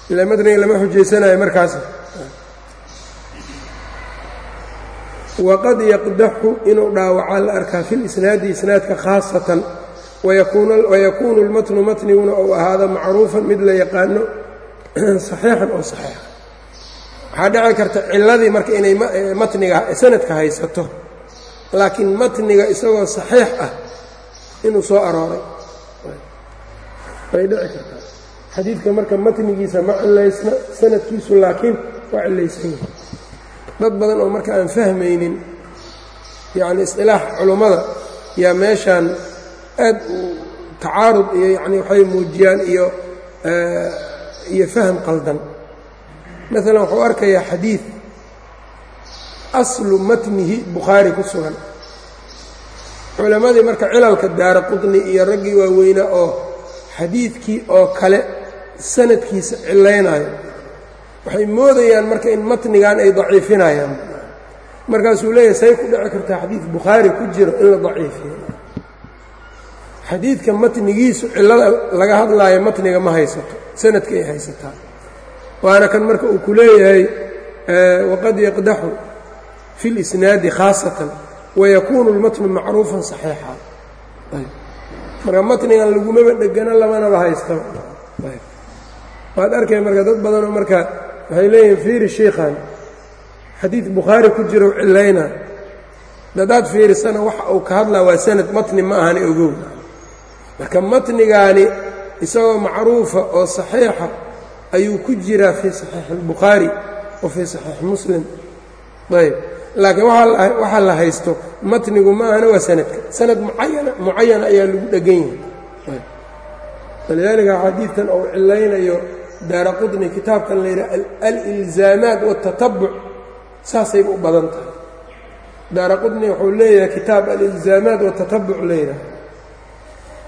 Ilaa matniga lama xujaysanayo markaas waqad yaqdaxu inuu dhaawacaa la arkaa fi lisnaadi isnaadka khaasatan wayakuunu lmatnu matniguna ou ahaado macruufan mid la yaqaano saxiixan oo saxiixa. Waxaa dhici karta cilladii marka inay matniga sanadka haysato laakiin matniga isagoo saxiix ah inuu soo arooray. Way dhici kartaa. Xadiidka marka matnigiisa ma cilaysna sanadkiisu laakiin waa cilaysan yahay dad badan oo marka aan fahmaynin yacni isqilaax culummada yaa meeshaan aad u tacaarud iyo yacni waxay muujiyaan iyo iyo faham qaldan. Maalan wuxuu arkayaa xadiid aslu matnihi bukhaari ku sugan. Culammadii marka cilalka daara qudni iyo raggii waaweynaa oo xadiidkii oo kale sanadkiisa cilaynayo waxay moodayaan marka in matnigan ay daciifinayaan markaasuu leeyahay say ku dhici kartaa xadiid bukhaari ku jiro in la daciifiyo xadiidka matnigiisu cillada laga hadlaayo matniga ma haysato sanadka ay haysataa waana kan marka uu ku leeyahay waqad yaqdaxu fi اlisnaadi khaasatan wayakuunu اlmatnu macruufan صaxiixa marka matnigan lagumaba dhegano lamanaba haystaba waad arkay marka dad badanoo marka waxay leeyihiin fiiri shiikhan xadiid bukhaari ku jiro cilayna. Dadaad fiirisana waxa uu ka hadlaa waa sanad matni ma ahani ogow. Marka matnigaani isagoo macruufa oo saxiixa ayuu ku jiraa fii saxiixi اlbukhaari wa fii saxiixi muslim. Ayb laakiin waxaa la haysto matnigu ma ahana waa sanadka sanad mucayana mucayana ayaa lagu dhegan yahay walidaalika xadiidkan ou cilaynayo daara qudni kitaabkan la yidhaha alilzaamaat waاtatabuc saasayba u badan tahay. Daara qudni wuxuu leeyahay kitaab alilzaamaat waاtatabuc la yidhaha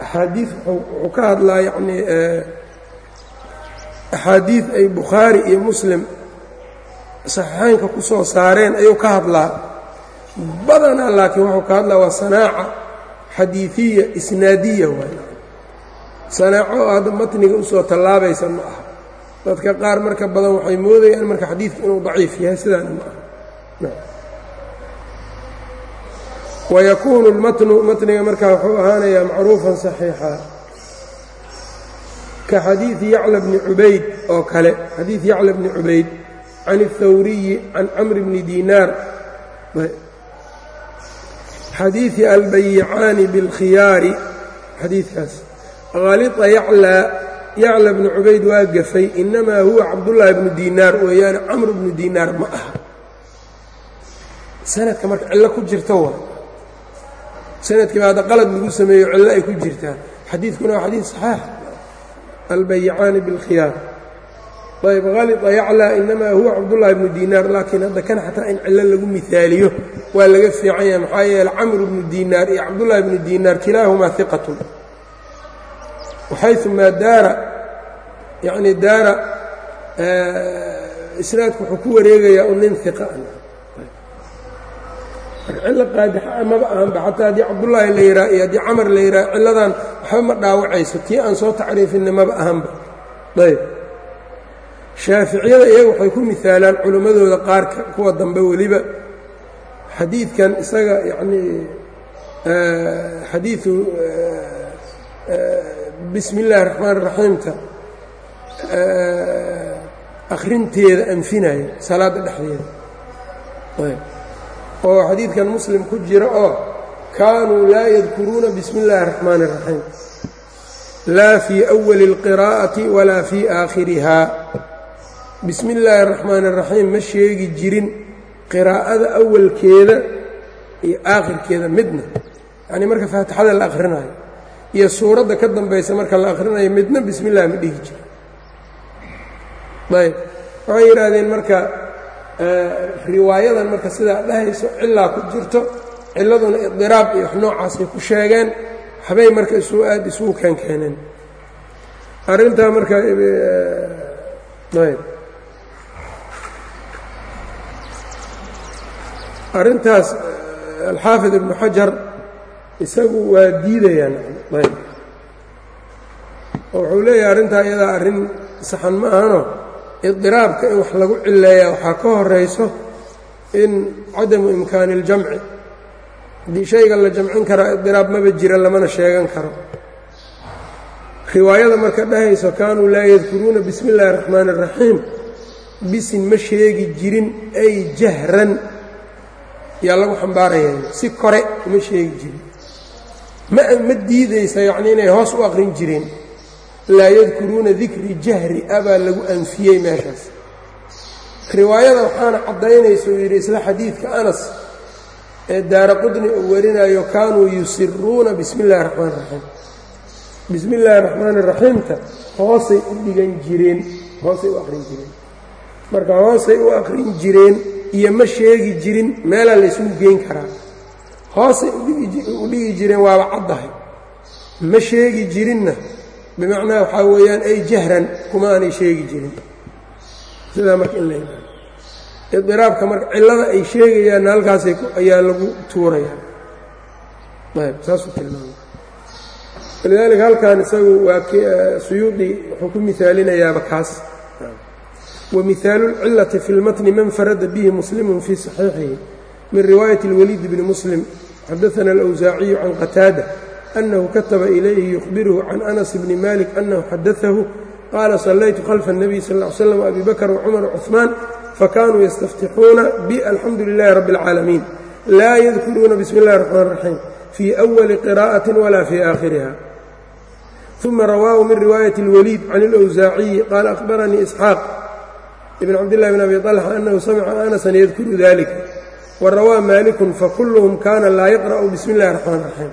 axaadiid wuxuu ka hadlaa yacnii axaadiid ay bukhaari iyo muslim saxiixaynka ku soo saareen ayuu ka hadlaa. Badanaa laakiin wuxuu ka hadlaa waa sanaaca xadiidiya isnaadiya waay. Sanaaco oo matniga u soo tallaabaysa ma aha dadka qaar marka badan waxay moodayaan marka xadiidka inuu daciif yahay sidaana ma aha wayakuunu اlmatnu matniga markaa wuxuu ahaanayaa macruufan صaxiixa ka xadiidi yacla bni cubayd oo kale xadiid yacla bni cubayd can الthawriyi can camri bni dinaar xadiidi albayicaani biاlkhiyaari xadiidkaas halita yaclaa yacla bni cubayd waa gafay inamaa huwa cabdullaahi bnu dinaar weeyaane camr bnu dinaar ma aha. Sanadka marka cillo ku jirta wa sannadkii baa hadda qalad lagu sameeyo cillo ay ku jirtaa xadiidkuna waa xadiid saxiix. Albayicaani biاlkhiyaar ayb halita yaclaa inamaa huwa cabdullaahi bnu dinaar laakiin hadda kan xataa in cillo lagu miaaliyo waa laga fiican yahay. Maxaa yeele camru bnu dinaar iyo cabdullaahi bnu dinaar kilaahumaa iqatun waxayumaa daara yacnii daara isnaadku wuxuu ku wareegayaa u nin iqa cillo qaadixa maba ahanba xataa haddii cabdullaahi la yidhaha iyo haddii camar la yidhaha cilladan waxba ma dhaawacayso. Tii aan soo tacriifinna maba ahanba. Ayb. Shaaficiyada iyaga waxay ku misaalaan culimmadooda qaarka kuwa dambe weliba. Xadiidkan isaga yacnii xadiiu bismi illaahi raxmaan raxiimta akhrinteeda anfinaya salaadda dhexdeeda. Oo xadiidkan muslim ku jira oo kaanuu laa yadkuruuna bismi illaahi raxmaani raxiim laa fii awali اlqiraa'ati walaa fii aakhirihaa bismi illaahi araxmaani araxiim ma sheegi jirin qiraa'ada awalkeeda iyo aakhirkeeda midna. Yacnii marka faatixada la akhrinayo iyo suuradda ka dambaysa marka la akhrinayo midna bismi illah ma dhihi jiro. Ayb. Waxay yidhaahdeen marka riwaayadan marka sidaa dhahayso cilaa ku jirto ciladuna idiraab iyo wax noocaasay ku sheegeen habay marka isu aad isugu keenkeeneen arrintaa marka ayb. Arrintaas alxaafid ibnu xajar isagu waa diidayaan ayb oo wuxuu leeyahay arrintaa iyadaa arrin saxan ma ahano idiraabka in wax lagu cileeyaa waxaa ka horayso in cadamu imkaani اljamci haddii shayga la jamcin karaa idiraab maba jira lamana sheegan karo riwaayada marka dhahayso kaanuu laa yadkuruuna bismi اllahi الraxmaani الraxiim bisin ma sheegi jirin ay jahran yaa lagu xambaaraya si kore uma sheegi jirin ma diidaysa yacnii inay hoos u aqrin jireen. Laa yadkuruuna dikri jahri abaa lagu anfiyey meeshaas. Riwaayada waxaana caddaynaysa uu yidhi isla xadiidka anas ee daara qudni uu warinayo kaanuu yusiruuna bismi illahi raxmaan raxiim bismi illaahi raxmaani raxiimta hoosay u dhigan jireen hoosay u aqrin jireen. Marka hoosay u aqrin jireen iyo ma sheegi jirin meelaa laysugu geyn karaa hoosay u dhigi jireen waaba caddahay ma sheegi jirinna bimacnaa waxaa weeyaan ay jahran kuma aanay sheegi jirin sidaa marka in la imaano idiraabka marka cillada ay sheegayaanna halkaasay ayaa lagu tuurayaa ayb saasuu tilmaamay walidaalika halkan isagu waa suyuudi wuxuu ku mihaalinayaaba kaas wmihaalu اlcilati fi اlmatni man farada bihi muslimu fii صaxiixihi min riwaayati اlwaliid bni muslim xadaana alأwsaaciyu can qataada أنه katba إlayhi يخبirه can أنس بن mالك أنه xadaثه qاla صlaytu khلف النبي sl اه sلم أbي bكر وcمر وcثمان fakanuu ystaftixuuna balxamdu للahi رب العاalمين laa ydkuruuna bsم الlahi الرحمن الرaحيم fي أول qراءة وla fي آkhiriha ثuma rawaahu min riwaayaة الوليد can الأwsaaciyi qال أخbaranii إسxاaq بn cabdاللahi بن أbي طلحة أنhu samca أنسا ydkuru ذلika warawaa maalikun fakulluhum kaana laa yaqra'u bismi illahi raxmaan raxiim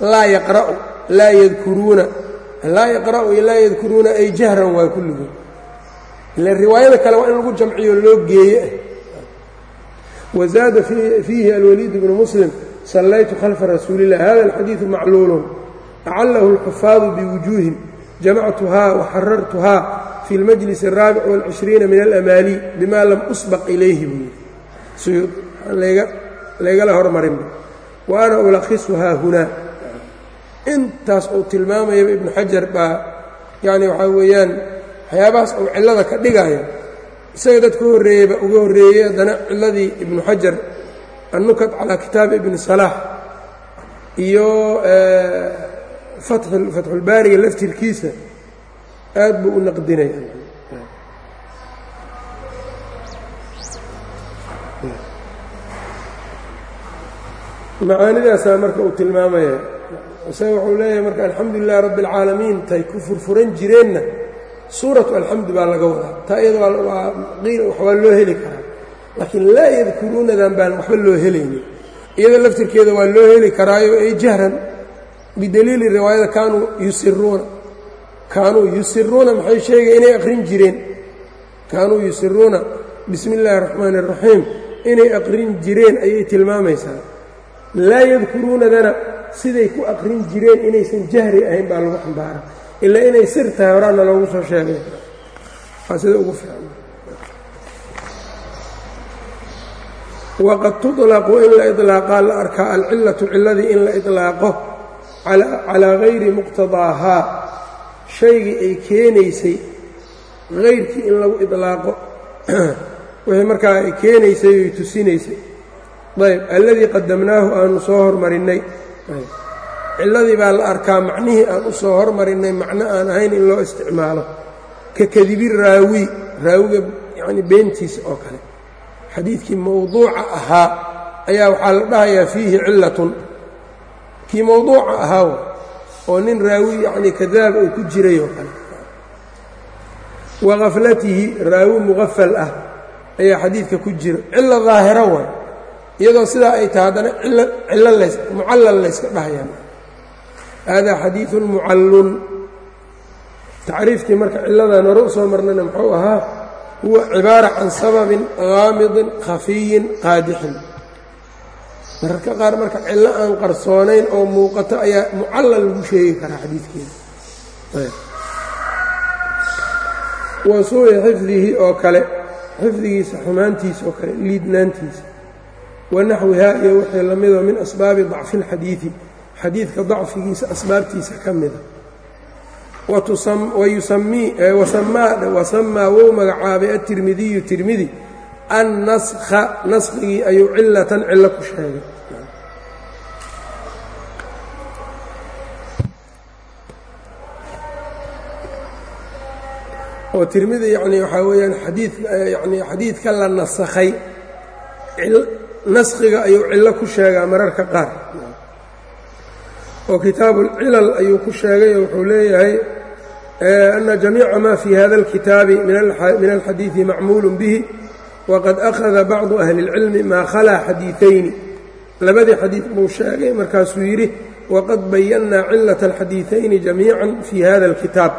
laa yaqra'u laa yadkuruuna laa yaqra'u iyo laa yadkuruuna ay jahran waa kulligood ila riwaayada kale waa in lagu jamciyo loo geeye. Ah wazaada fiihi alwaliid bnu muslim sallaytu khalfa rasuulilah hada alxadiidu macluulun. Acalahu alxufaadu biwujuuhin jamactuhaa waxarartuhaa fi lmajlis araabic walcishriina min alamaali bima lam usbaq ilayhi buu yidhi laygala hormarinba wa ana ulakisuhaa hunaa intaas uu tilmaamayaba ibnu xajar baa yacni waxaa weeyaan waxyaabahaas uu cillada ka dhigayo isaga dad ka horreeyeyba uga horreeyey haddana cilladii ibnu xajar annukat calaa kitaabi ibni salaax iyo fatxulbaariga laftirkiisa aad buu u naqdinaya macaanidaasaa marka uu tilmaamaya isaga wuxuu leeyahay marka alxamdu lilahi rabbi اlcaalamiin tay ku furfuran jireenna suuratu alxamdu baa laga wadaa taa iyada waa waxbaa loo heli karaa laakiin laa yadkuruunadan baan waxba loo helaynin iyada laftirkeeda waa loo heli karaayo ay jahran bidaliili riwaayada kaanuu yusiruuna kaanuu yusiruuna maxay sheegaya inay aqrin jireen kaanuu yusiruuna bismi اllahi الraxmaani الraxiim inay aqrin jireen ayay tilmaamaysaa laa yadkuruunadana siday ku aqrin jireen inaysan jahri ahayn baa lagu xambaara ilaa inay sir tahay horaana loogu soo sheegay waa sida ugu fiican waqad tuطlaqu in la iطlaaqaa la arkaa alcillatu cilladii in la iطlaaqo calaa gayri muqtadaahaa shaygii ay keenaysay hayrkii in lagu iطlaaqo wixii markaa ay keenaysay oy tusinaysay ayb alladii qadamnaahu aanu soo hormarinnay. Cilladii baa la arkaa macnihii aan u soo hormarinay macno aan ahayn in loo isticmaalo. Ka kadibi raawi raawiga yacni beentiisa oo kale. Xadiidkii mowduuca ahaa ayaa waxaa la dhahayaa fiihi cillatun. Kii mowduuca ahaa oo nin raawi yacni kadaab uu ku jiray oo kale. Wa khaflatihi raawi muqafal ah ayaa xadiidka ku jira. Cilo daahiro way iyadoo sidaa ay tahay haddana mucallal layska dhahayaan. Haadaa xadiidun mucallun tacriifkii marka cilladan hore u soo marnayna muxuu ahaa huwa cibaara can sababin haamidin khafiyin qaadixin. Mararka qaar marka cillo aan qarsoonayn oo muuqato ayaa mucallal lagu sheegi karaa xadiidkeeda wa suu'i xifdihi oo kale xifdigiisa xumaantiisa oo kale liidnaantiisa wanaxwihaa iyo wixii la midoo min asbaabi dacfi اlxadiidi xadiidka dacfigiisa asbaabtiisa ka mida wasamaa wou magacaabay atirmidiyu tirmidi annaskha naskigii ayuu cilatan cillo ku sheegay. Oo tirmidi yani waxaa weeyaan xadii yani xadiidka la nasakhay naskhiga ayuu cillo ku sheegaa mararka qaar oo kitaabuulcilal ayuu ku sheegay oo wuxuu leeyahay ana jamiica ma fii hada اlkitaabi min alxadiidi macmuulu bihi waqad akhada bacdu ahli اlcilmi maa khalaa xadiiثayni labadii xadiid buu sheegay markaasuu yidhi waqad bayannaa cilaة اlxadiiثayni jamiica fii hada اlkitaab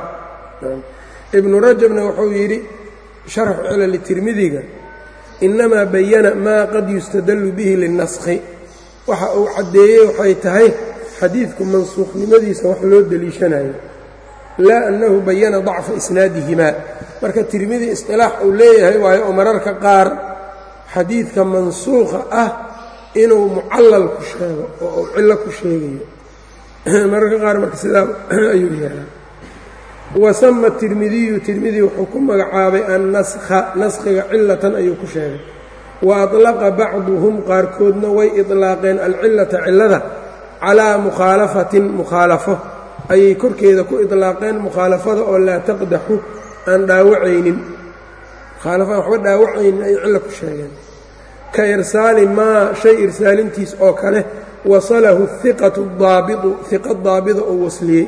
ibnu rajabna wuxuu yidhi sharxu cilali tirmidiga inamaa bayana maa qad yustadallu bihi lilnaskhi waxa uu caddeeyey waxay tahay xadiidku mansuukhnimadiisa wax loo deliishanayo laa annahu bayana dacfa isnaadihimaa marka tirmidi isqilaax uu leeyahay waayo oo mararka qaar xadiidka mansuukha ah inuu mucallal ku sheego oo uu cillo ku sheegayo mararka qaar marka sidaa ayuu yeelaa wasama tirmidiyu tirmidi wuxuu ku magacaabay annaskha naskhiga cilatan ayuu ku sheegay. Wa adlaqa bacduhum qaarkoodna way idlaaqeen alcillata cillada calaa mukhaalafatin mukhaalafo ayay korkeeda ku idlaaqeen mukhaalafada oo laa taqdaxu aan dhaawacaynin. Mukhaalafo aan waxba dhaawacaynin ayay cillo ku sheegeen. Ka irsaali maa shay irsaalintiis oo kale wasalahu hiqatu daabidu hiqa daabida oo wasliyey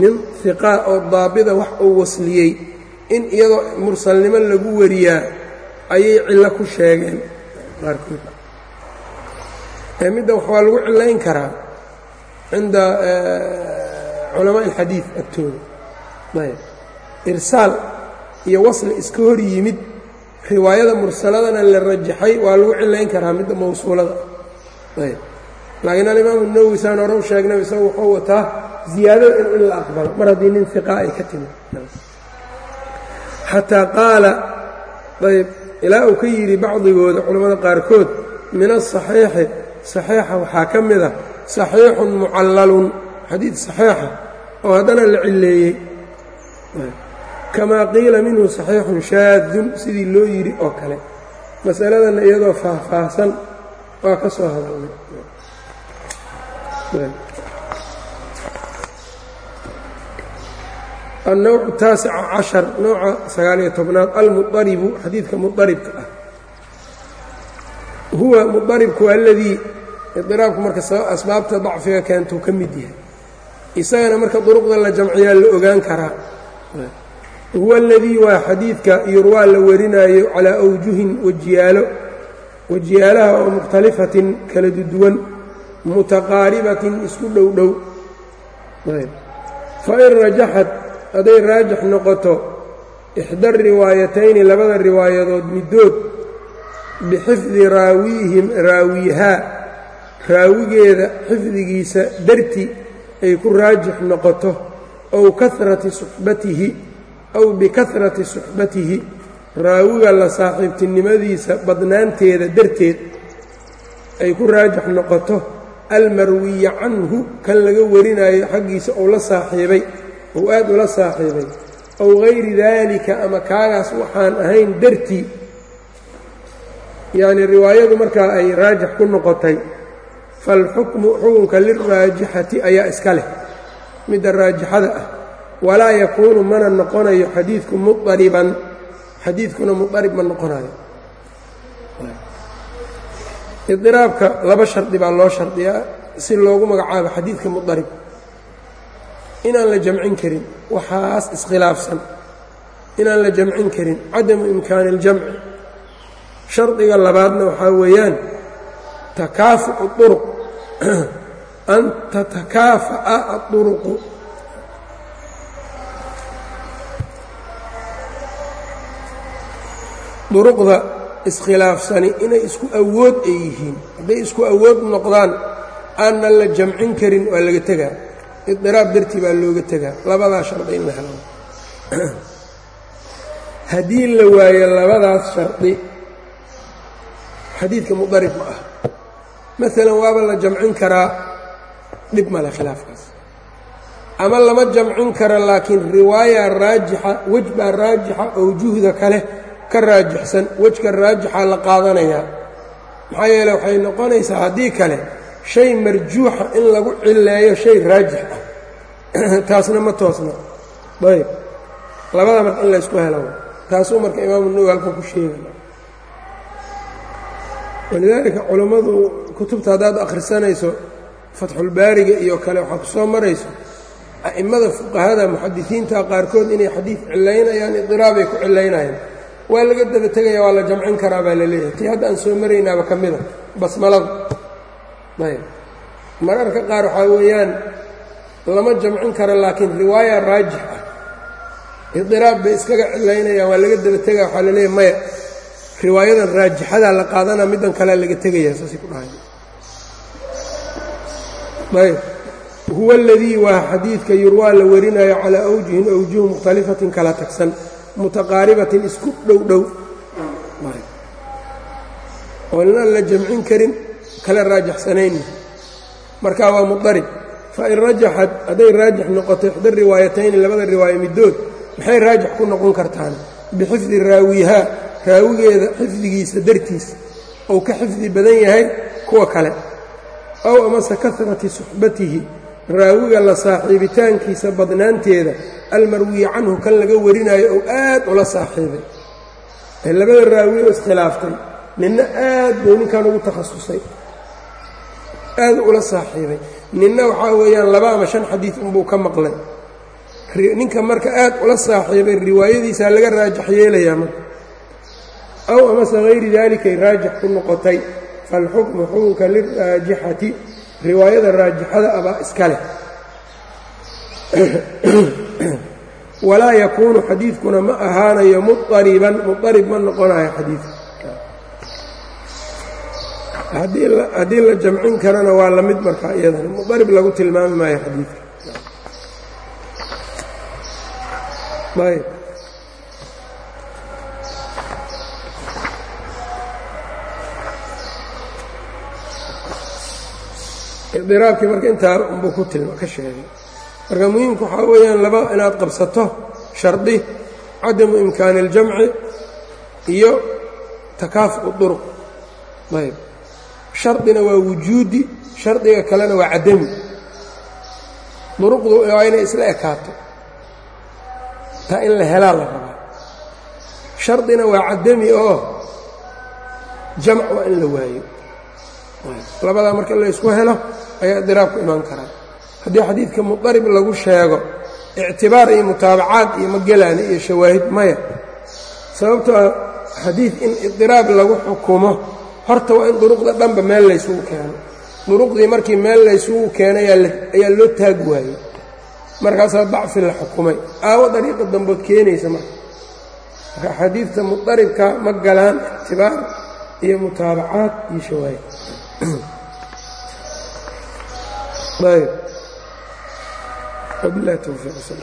nin hiqaa oo daabida wax uu wasliyey in iyadoo mursalnimo lagu wariyaa ayay cillo ku sheegeen. Qaarkood midda waa lagu cillayn karaa cinda culamaa اlxadiid agtooda. Irsaal iyo wasli iska hor yimid riwaayada mursaladana la rajaxay waa lagu cillayn karaa midda mawsuulada. Laakiin alimaamu nawowi saan hore u sheegnay isagu wuxuu wataa ziyaadada in in la aqbalo mar haddii nin iqaa ay ka timid xataa qaala ayb ilaa uu ka yidhi bacdigooda culammada qaarkood min asaxiixi saxiixa waxaa ka mid ah saxiixun mucallalun xadiid saxiixa oo haddana la cilleeyey kamaa qiila minhu saxiixun shaadun sidii loo yidhi oo kale masaladanna iyadoo faahfaahsan waa ka soo hadalnay النوع التaaسع caشhaر nooca sagaaliyo tobnaad almuطaribu xadiidka muطaribka ah huwa muطaribku aladii iطiraabku marka asbaabta ضacfiga keentuu ka mid yahay isagana marka duruqda la jamciyaa la ogaan karaa huwa اladii waa xadiidka yurwaa la warinaayo calىa أwjuhin wajiyaalo wajiyaalaha oo mukhtalifatin kala duduwan mutaqaaribatin isku dhow dhow fain rajaxat hadday raajix noqoto ixda riwaayatayni labada riwaayadood middood bixifdi raawiyihim raawiyahaa raawigeeda xifdigiisa darti ay ku raajix noqoto ow karati suxbatihi ow bikahrati suxbatihi raawiga la saaxiibtinimadiisa badnaanteeda darteed ay ku raajix noqoto almarwiya canhu kan laga warinayo xaggiisa uu la saaxiibay ou aad ula saaxiibay. Ow gayri daalika ama kaagaas waxaan ahayn dartii yacnii riwaayadu markaa ay raajix ku noqotay faalxukmu xukunka liraajixati ayaa iska leh. Midda raajixada ah walaa yakuunu mana noqonayo xadiidku muariban xadiidkuna muarib ma noqonayo. Idiraabka laba shardi baa loo shardiyaa si loogu magacaabo xadiidka muarib inaan la jamcin karin waxaas iskhilaafsan. Inaan la jamcin karin cadamu imkaani اljamci shardiga labaadna waxaa weeyaan takaafu'u uruq an tatakaafa'a aduruqu duruqda iskhilaafsani inay isku awood ay yihiin. Hadday isku awood noqdaan aanan la jamcin karin waa laga tegaa idiraab dartii baa looga tegaa. Labadaa shardi in la helo. Haddii la waayo labadaas shardi xadiidka mudarib ma ah maalan waaba la jamcin karaa dhib male khilaafkaas. Ama lama jamcin karo laakiin riwaaya raajixa wej baa raajixa owjuhda kale ka raajixsan wejka raajixa la qaadanayaa. Maxaa yeele waxay noqonaysaa haddii kale shay marjuuxa in lagu cileeyo shay raajix ah. Taasna ma toosna. Ayb labada marka in laysku helo. Taasuu marka imaamu nawowi halka ku sheegaya walidaalika culammadu kutubta haddaad akhrisanayso fatxulbaariga iyo kale waxaa ku soo marayso a'immada fuqahada muxadisiinta qaarkood inay xadiid cilaynayaan idiraabay ku cilaynayaan waa laga daba tegaya waa la jamcin karaa baa la leeyahay. Tii hadda aan soo maraynaaba ka mida basmalada ayb. Mararka qaar waxaa weeyaan lama jamcin karo laakiin riwaaya raajix ah. Idiraab bay iskaga cilaynayaan waa laga daba tegaya waxaa la leeyahay maya. Riwaayadan raajixadaa la qaadanaa middan kalea laga tegaya saasay ku dhahay. Ayb. Huwa aladii waa xadiidka yurwaa la warinayo calaa awjihin awjuh mukhtalifatin kala tagsan mutaqaaribatin isku dhow dhow. Oonaan la jamcin karin kala raajaxsanayn marka waa mudarib. Fain rajaxad hadday raajix noqoto ixda riwaayatayni labada riwaayo middood maxay raajix ku noqon kartaan? Bixifdi raawihaa raawigeeda xifdigiisa dartiis. Ou ka xifdi badan yahay kuwa kale. Ow amase karati suxbatihi raawiga la saaxiibitaankiisa badnaanteeda almarwiyi canhu kan laga warinayo ou aad ula saaxiibay. Ee labada raawi oo iskhilaaftay ninna aad buu ninkan ugu takhasusay aad ula saaxiibay. Ninna waxaa weeyaan laba ama shan xadiid unbuu ka maqlay. Ninka marka aad ula saaxiibay riwaayadiisaa laga raajax yeelayaa marka aw amase hayri daalikay raajix ku noqotay. Falxukmu xukunka liraajixati riwaayada raajixada abaa iska leh. Walaa yakuunu xadiidkuna ma ahaanayo muariban muarib ma noqonayo xadiidka haddii la jamcin karana waa la mid markaa iyadana. Muarib lagu tilmaami maayo xadiidka. Ayb idiraabkii marka intaa unbuu ku tilma ka sheegay. Marka muhiimku waxaa weeyaan laba inaad qabsato shardi cadamu imkaani اljamci iyo takaafu'u duruq ayb shardina waa wujuudi shardiga kalena waa cadami. Duruqdu waa inay isla ekaato. Taa in la helaa la rabaa. Shardina waa cadami oo jamc waa in la waayo. Labadaa marka la ysku helo ayaa idiraabku imaan karaa. Haddii xadiidka mudarib lagu sheego ictibaar iyo mutaabacaad iyo magelaani iyo shawaahid maya. Sababtoo xadiid in idiraab lagu xukumo horta waa in duruqda dhanba meel laysugu keeno. Duruqdii markii meel laysugu keenay ayaa loo taag waayey. Markaasaa dacfi la xukumay. Aawo dariiqa dambood keenaysa marka. Marka xadiidta mudaribka ma galaan ictibaar iyo mutaabacaad iyo shawaahid ayb wabilah towfiiq sal